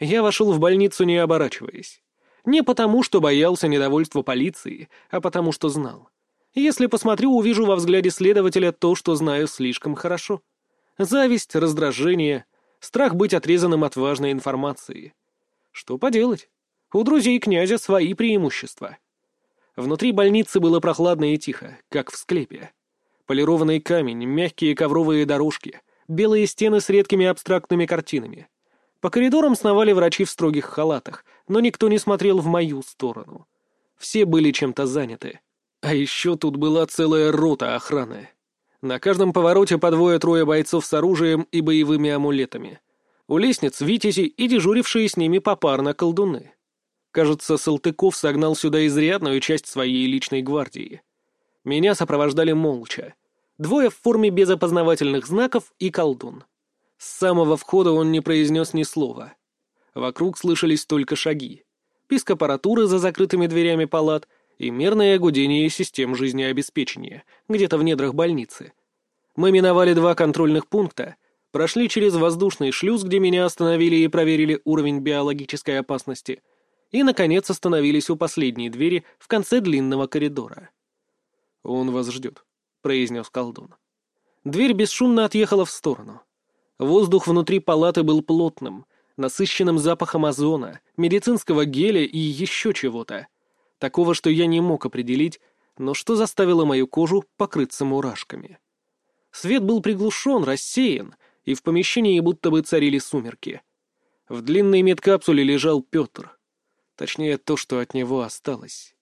Я вошел в больницу, не оборачиваясь. Не потому, что боялся недовольства полиции, а потому, что знал. Если посмотрю, увижу во взгляде следователя то, что знаю слишком хорошо. Зависть, раздражение, страх быть отрезанным от важной информации. Что поделать? У друзей князя свои преимущества. Внутри больницы было прохладно и тихо, как в склепе. Полированный камень, мягкие ковровые дорожки, белые стены с редкими абстрактными картинами — по коридорам сновали врачи в строгих халатах, но никто не смотрел в мою сторону. Все были чем-то заняты. А еще тут была целая рота охраны. На каждом повороте по двое-трое бойцов с оружием и боевыми амулетами. У лестниц витязи и дежурившие с ними попарно колдуны. Кажется, Салтыков согнал сюда изрядную часть своей личной гвардии. Меня сопровождали молча. Двое в форме без опознавательных знаков и колдун. С самого входа он не произнес ни слова. Вокруг слышались только шаги, писк аппаратуры за закрытыми дверями палат и мерное гудение систем жизнеобеспечения где-то в недрах больницы. Мы миновали два контрольных пункта, прошли через воздушный шлюз, где меня остановили и проверили уровень биологической опасности, и, наконец, остановились у последней двери в конце длинного коридора. «Он вас ждет», — произнес колдун. Дверь бесшумно отъехала в сторону. Воздух внутри палаты был плотным, насыщенным запахом озона, медицинского геля и еще чего-то. Такого, что я не мог определить, но что заставило мою кожу покрыться мурашками. Свет был приглушен, рассеян, и в помещении будто бы царили сумерки. В длинной медкапсуле лежал Петр. Точнее, то, что от него осталось.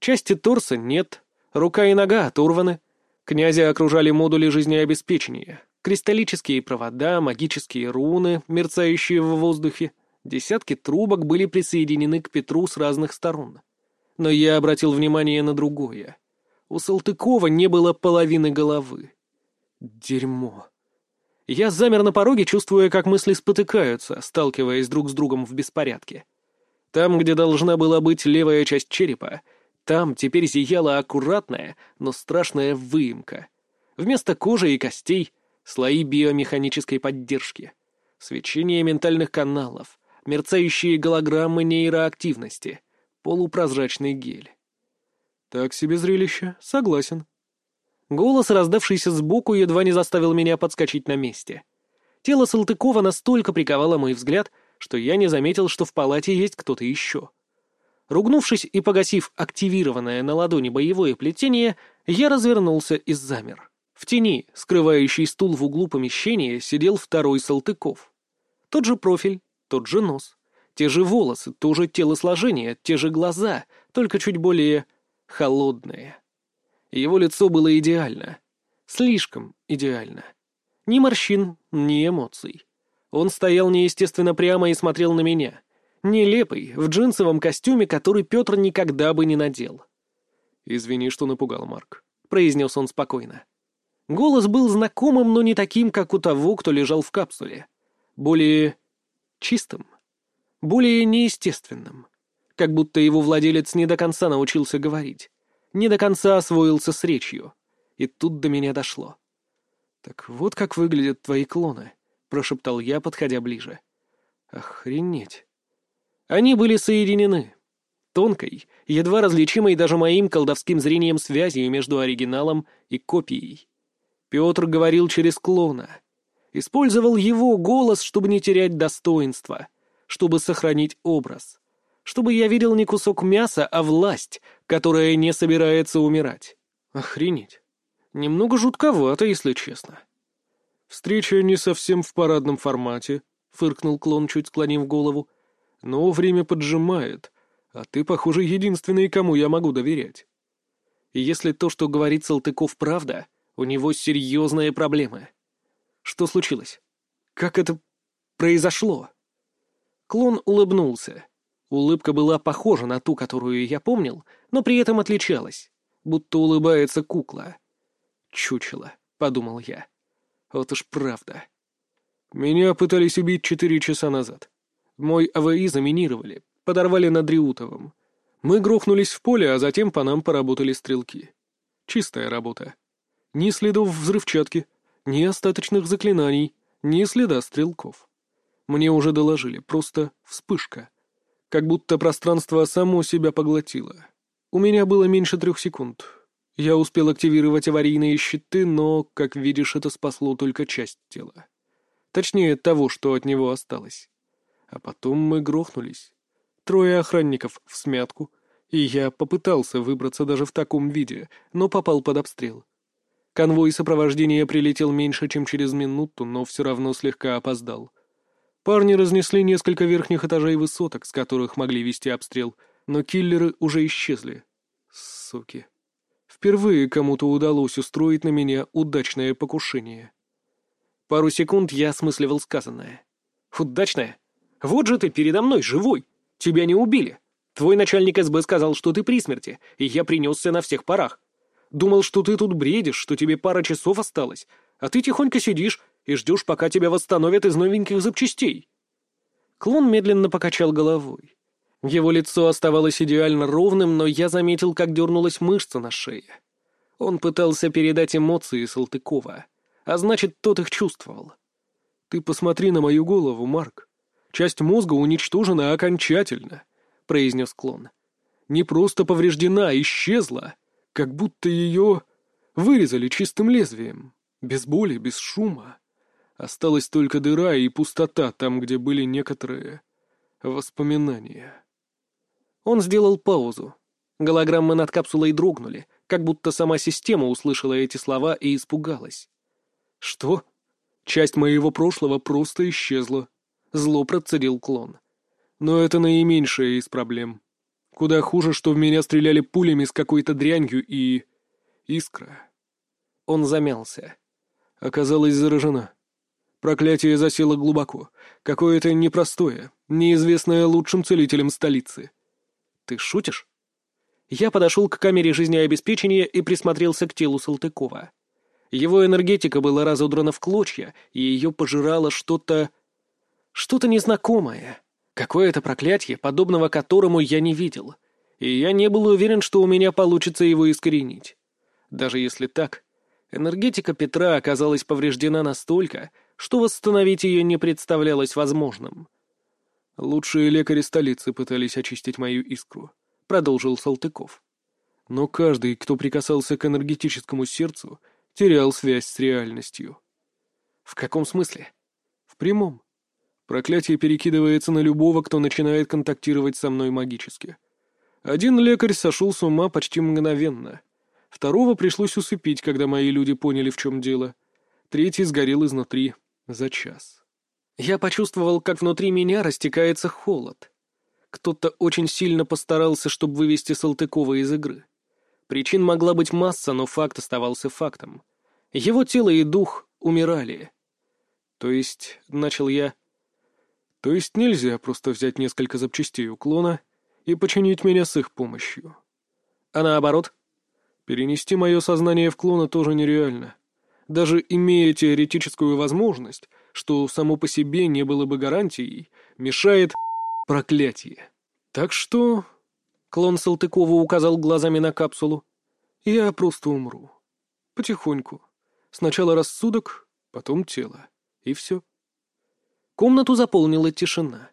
Части торса нет, рука и нога оторваны. Князя окружали модули жизнеобеспечения, Кристаллические провода, магические руны, мерцающие в воздухе, десятки трубок были присоединены к Петру с разных сторон. Но я обратил внимание на другое. У Салтыкова не было половины головы. Дерьмо. Я замер на пороге, чувствуя, как мысли спотыкаются, сталкиваясь друг с другом в беспорядке. Там, где должна была быть левая часть черепа, там теперь зияла аккуратная, но страшная выемка. Вместо кожи и костей слои биомеханической поддержки, свечение ментальных каналов, мерцающие голограммы нейроактивности, полупрозрачный гель. Так себе зрелище, согласен. Голос, раздавшийся сбоку, едва не заставил меня подскочить на месте. Тело Салтыкова настолько приковало мой взгляд, что я не заметил, что в палате есть кто-то еще. Ругнувшись и погасив активированное на ладони боевое плетение, я развернулся и замер. В тени, скрывающий стул в углу помещения, сидел второй Салтыков. Тот же профиль, тот же нос, те же волосы, то же телосложение, те же глаза, только чуть более холодные. Его лицо было идеально. Слишком идеально. Ни морщин, ни эмоций. Он стоял неестественно прямо и смотрел на меня. Нелепый, в джинсовом костюме, который Петр никогда бы не надел. «Извини, что напугал, Марк», — произнес он спокойно. Голос был знакомым, но не таким, как у того, кто лежал в капсуле. Более чистым, более неестественным. Как будто его владелец не до конца научился говорить, не до конца освоился с речью. И тут до меня дошло. «Так вот как выглядят твои клоны», — прошептал я, подходя ближе. «Охренеть». Они были соединены. Тонкой, едва различимой даже моим колдовским зрением связью между оригиналом и копией. Петр говорил через клона. Использовал его голос, чтобы не терять достоинства, чтобы сохранить образ. Чтобы я видел не кусок мяса, а власть, которая не собирается умирать. Охренеть. Немного жутковато, если честно. «Встреча не совсем в парадном формате», — фыркнул клон, чуть склонив голову. «Но время поджимает, а ты, похоже, единственный, кому я могу доверять». И если то, что говорит Салтыков, правда, у него серьезные проблемы. Что случилось? Как это произошло? Клон улыбнулся. Улыбка была похожа на ту, которую я помнил, но при этом отличалась, будто улыбается кукла. «Чучело», — подумал я. «Вот уж правда». «Меня пытались убить четыре часа назад. Мой АВИ заминировали, подорвали над Риутовым. Мы грохнулись в поле, а затем по нам поработали стрелки. Чистая работа. Ни следов взрывчатки, ни остаточных заклинаний, ни следа стрелков. Мне уже доложили, просто вспышка. Как будто пространство само себя поглотило. У меня было меньше трех секунд. Я успел активировать аварийные щиты, но, как видишь, это спасло только часть тела. Точнее, того, что от него осталось. А потом мы грохнулись. Трое охранников в смятку, и я попытался выбраться даже в таком виде, но попал под обстрел. Конвой сопровождения прилетел меньше, чем через минуту, но все равно слегка опоздал. Парни разнесли несколько верхних этажей высоток, с которых могли вести обстрел, но киллеры уже исчезли. Суки. Впервые кому-то удалось устроить на меня удачное покушение. Пару секунд я осмысливал сказанное. «Удачное? Вот же ты передо мной, живой! Тебя не убили! Твой начальник СБ сказал, что ты при смерти, и я принесся на всех парах. Думал, что ты тут бредишь, что тебе пара часов осталось, а ты тихонько сидишь и ждешь, пока тебя восстановят из новеньких запчастей». Клон медленно покачал головой. Его лицо оставалось идеально ровным, но я заметил, как дернулась мышца на шее. Он пытался передать эмоции Салтыкова, а значит, тот их чувствовал. «Ты посмотри на мою голову, Марк. Часть мозга уничтожена окончательно», — произнес клон. «Не просто повреждена, а исчезла, как будто ее вырезали чистым лезвием, без боли, без шума». Осталась только дыра и пустота там, где были некоторые воспоминания. Он сделал паузу. Голограммы над капсулой дрогнули, как будто сама система услышала эти слова и испугалась. «Что? Часть моего прошлого просто исчезла», — зло процедил клон. «Но это наименьшая из проблем. Куда хуже, что в меня стреляли пулями с какой-то дрянью и... искра». Он замялся. Оказалась заражена. Проклятие засело глубоко. Какое-то непростое, неизвестное лучшим целителям столицы. Ты шутишь? Я подошел к камере жизнеобеспечения и присмотрелся к телу Салтыкова. Его энергетика была разодрана в клочья, и ее пожирало что-то... что-то незнакомое. Какое-то проклятие, подобного которому я не видел. И я не был уверен, что у меня получится его искоренить. Даже если так, энергетика Петра оказалась повреждена настолько, что восстановить ее не представлялось возможным. «Лучшие лекари столицы пытались очистить мою искру», — продолжил Салтыков. «Но каждый, кто прикасался к энергетическому сердцу, терял связь с реальностью». «В каком смысле?» «В прямом. Проклятие перекидывается на любого, кто начинает контактировать со мной магически. Один лекарь сошел с ума почти мгновенно. Второго пришлось усыпить, когда мои люди поняли, в чем дело. Третий сгорел изнутри за час. Я почувствовал, как внутри меня растекается холод. Кто-то очень сильно постарался, чтобы вывести Салтыкова из игры. Причин могла быть масса, но факт оставался фактом. Его тело и дух умирали. То есть, начал я... То есть нельзя просто взять несколько запчастей уклона и починить меня с их помощью. А наоборот? Перенести мое сознание в клона тоже нереально. Даже имея теоретическую возможность, что само по себе не было бы гарантией, мешает проклятие. Так что... Клон Салтыкова указал глазами на капсулу. Я просто умру. Потихоньку. Сначала рассудок, потом тело. И все. Комнату заполнила тишина.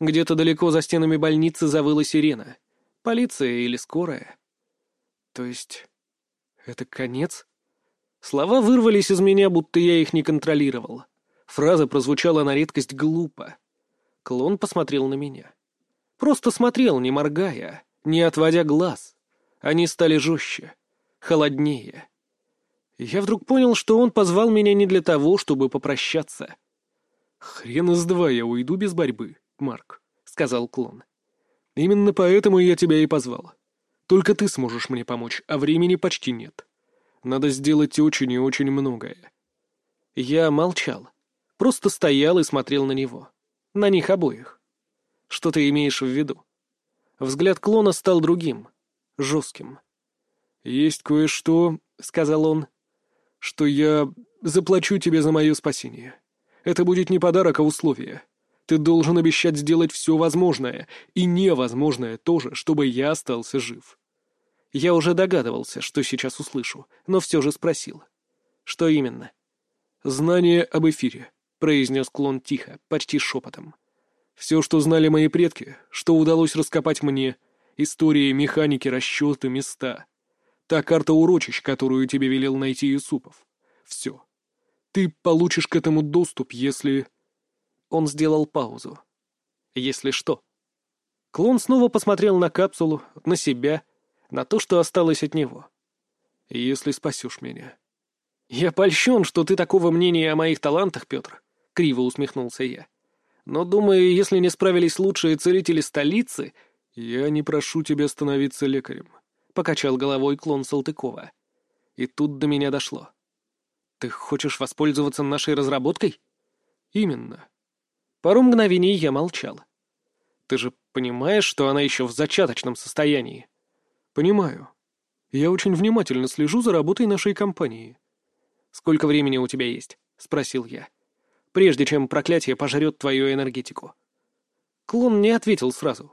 Где-то далеко за стенами больницы завыла сирена. Полиция или скорая. То есть... Это конец? Слова вырвались из меня, будто я их не контролировал. Фраза прозвучала на редкость глупо. Клон посмотрел на меня. Просто смотрел, не моргая, не отводя глаз. Они стали жестче, холоднее. Я вдруг понял, что он позвал меня не для того, чтобы попрощаться. «Хрен из два я уйду без борьбы, Марк», — сказал клон. «Именно поэтому я тебя и позвал. Только ты сможешь мне помочь, а времени почти нет. Надо сделать очень и очень многое». Я молчал. Просто стоял и смотрел на него. На них обоих. Что ты имеешь в виду? Взгляд клона стал другим, жестким. «Есть кое-что», — сказал он, — «что я заплачу тебе за мое спасение. Это будет не подарок, а условие. Ты должен обещать сделать все возможное и невозможное тоже, чтобы я остался жив». Я уже догадывался, что сейчас услышу, но все же спросил. «Что именно?» «Знание об эфире», — произнес клон тихо, почти шепотом. «Все, что знали мои предки, что удалось раскопать мне, истории, механики, расчеты, места. Та карта урочищ, которую тебе велел найти Юсупов. Все. Ты получишь к этому доступ, если...» Он сделал паузу. «Если что?» Клон снова посмотрел на капсулу, на себя, на то, что осталось от него. «Если спасешь меня». «Я польщен, что ты такого мнения о моих талантах, Петр», криво усмехнулся я. Но, думаю, если не справились лучшие целители столицы... Я не прошу тебя становиться лекарем, покачал головой клон Салтыкова. И тут до меня дошло. Ты хочешь воспользоваться нашей разработкой? Именно. Пару мгновений я молчал. Ты же понимаешь, что она еще в зачаточном состоянии? Понимаю. Я очень внимательно слежу за работой нашей компании. Сколько времени у тебя есть? Спросил я прежде чем проклятие пожрет твою энергетику. Клон не ответил сразу.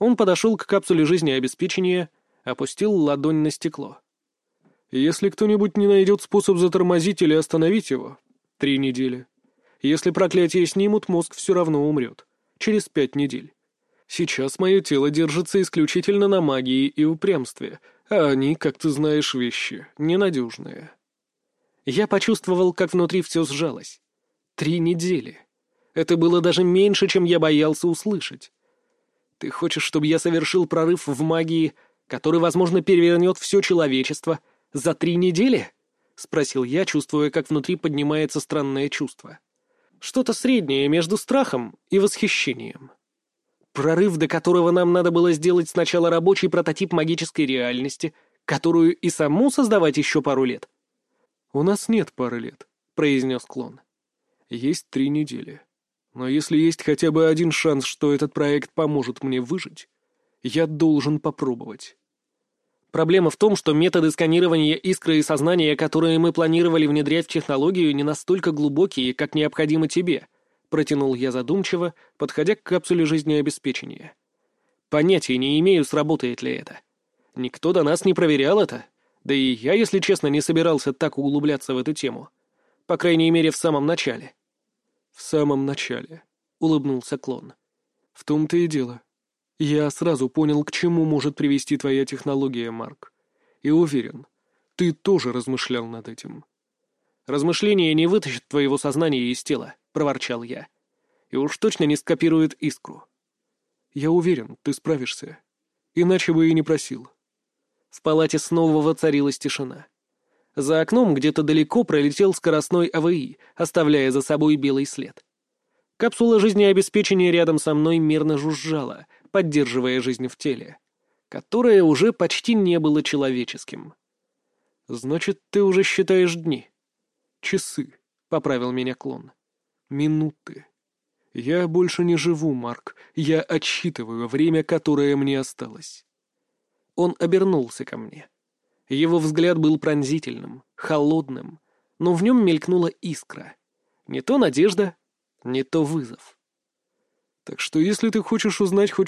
Он подошел к капсуле жизнеобеспечения, опустил ладонь на стекло. Если кто-нибудь не найдет способ затормозить или остановить его, три недели. Если проклятие снимут, мозг все равно умрет. Через пять недель. Сейчас мое тело держится исключительно на магии и упрямстве, а они, как ты знаешь, вещи ненадежные. Я почувствовал, как внутри все сжалось. Три недели. Это было даже меньше, чем я боялся услышать. Ты хочешь, чтобы я совершил прорыв в магии, который, возможно, перевернет все человечество за три недели? — спросил я, чувствуя, как внутри поднимается странное чувство. Что-то среднее между страхом и восхищением. Прорыв, до которого нам надо было сделать сначала рабочий прототип магической реальности, которую и саму создавать еще пару лет. «У нас нет пары лет», — произнес клон. Есть три недели. Но если есть хотя бы один шанс, что этот проект поможет мне выжить, я должен попробовать. Проблема в том, что методы сканирования искры и сознания, которые мы планировали внедрять в технологию, не настолько глубокие, как необходимо тебе, протянул я задумчиво, подходя к капсуле жизнеобеспечения. Понятия не имею, сработает ли это. Никто до нас не проверял это, да и я, если честно, не собирался так углубляться в эту тему. По крайней мере, в самом начале. «В самом начале», — улыбнулся клон. «В том-то и дело. Я сразу понял, к чему может привести твоя технология, Марк. И уверен, ты тоже размышлял над этим». «Размышления не вытащат твоего сознания из тела», — проворчал я. «И уж точно не скопируют искру». «Я уверен, ты справишься. Иначе бы и не просил». В палате снова воцарилась тишина. За окном где-то далеко пролетел скоростной АВИ, оставляя за собой белый след. Капсула жизнеобеспечения рядом со мной мирно жужжала, поддерживая жизнь в теле, которое уже почти не было человеческим. «Значит, ты уже считаешь дни?» «Часы», — поправил меня клон. «Минуты. Я больше не живу, Марк. Я отсчитываю время, которое мне осталось». Он обернулся ко мне. Его взгляд был пронзительным, холодным, но в нем мелькнула искра. Не то надежда, не то вызов. Так что если ты хочешь узнать хоть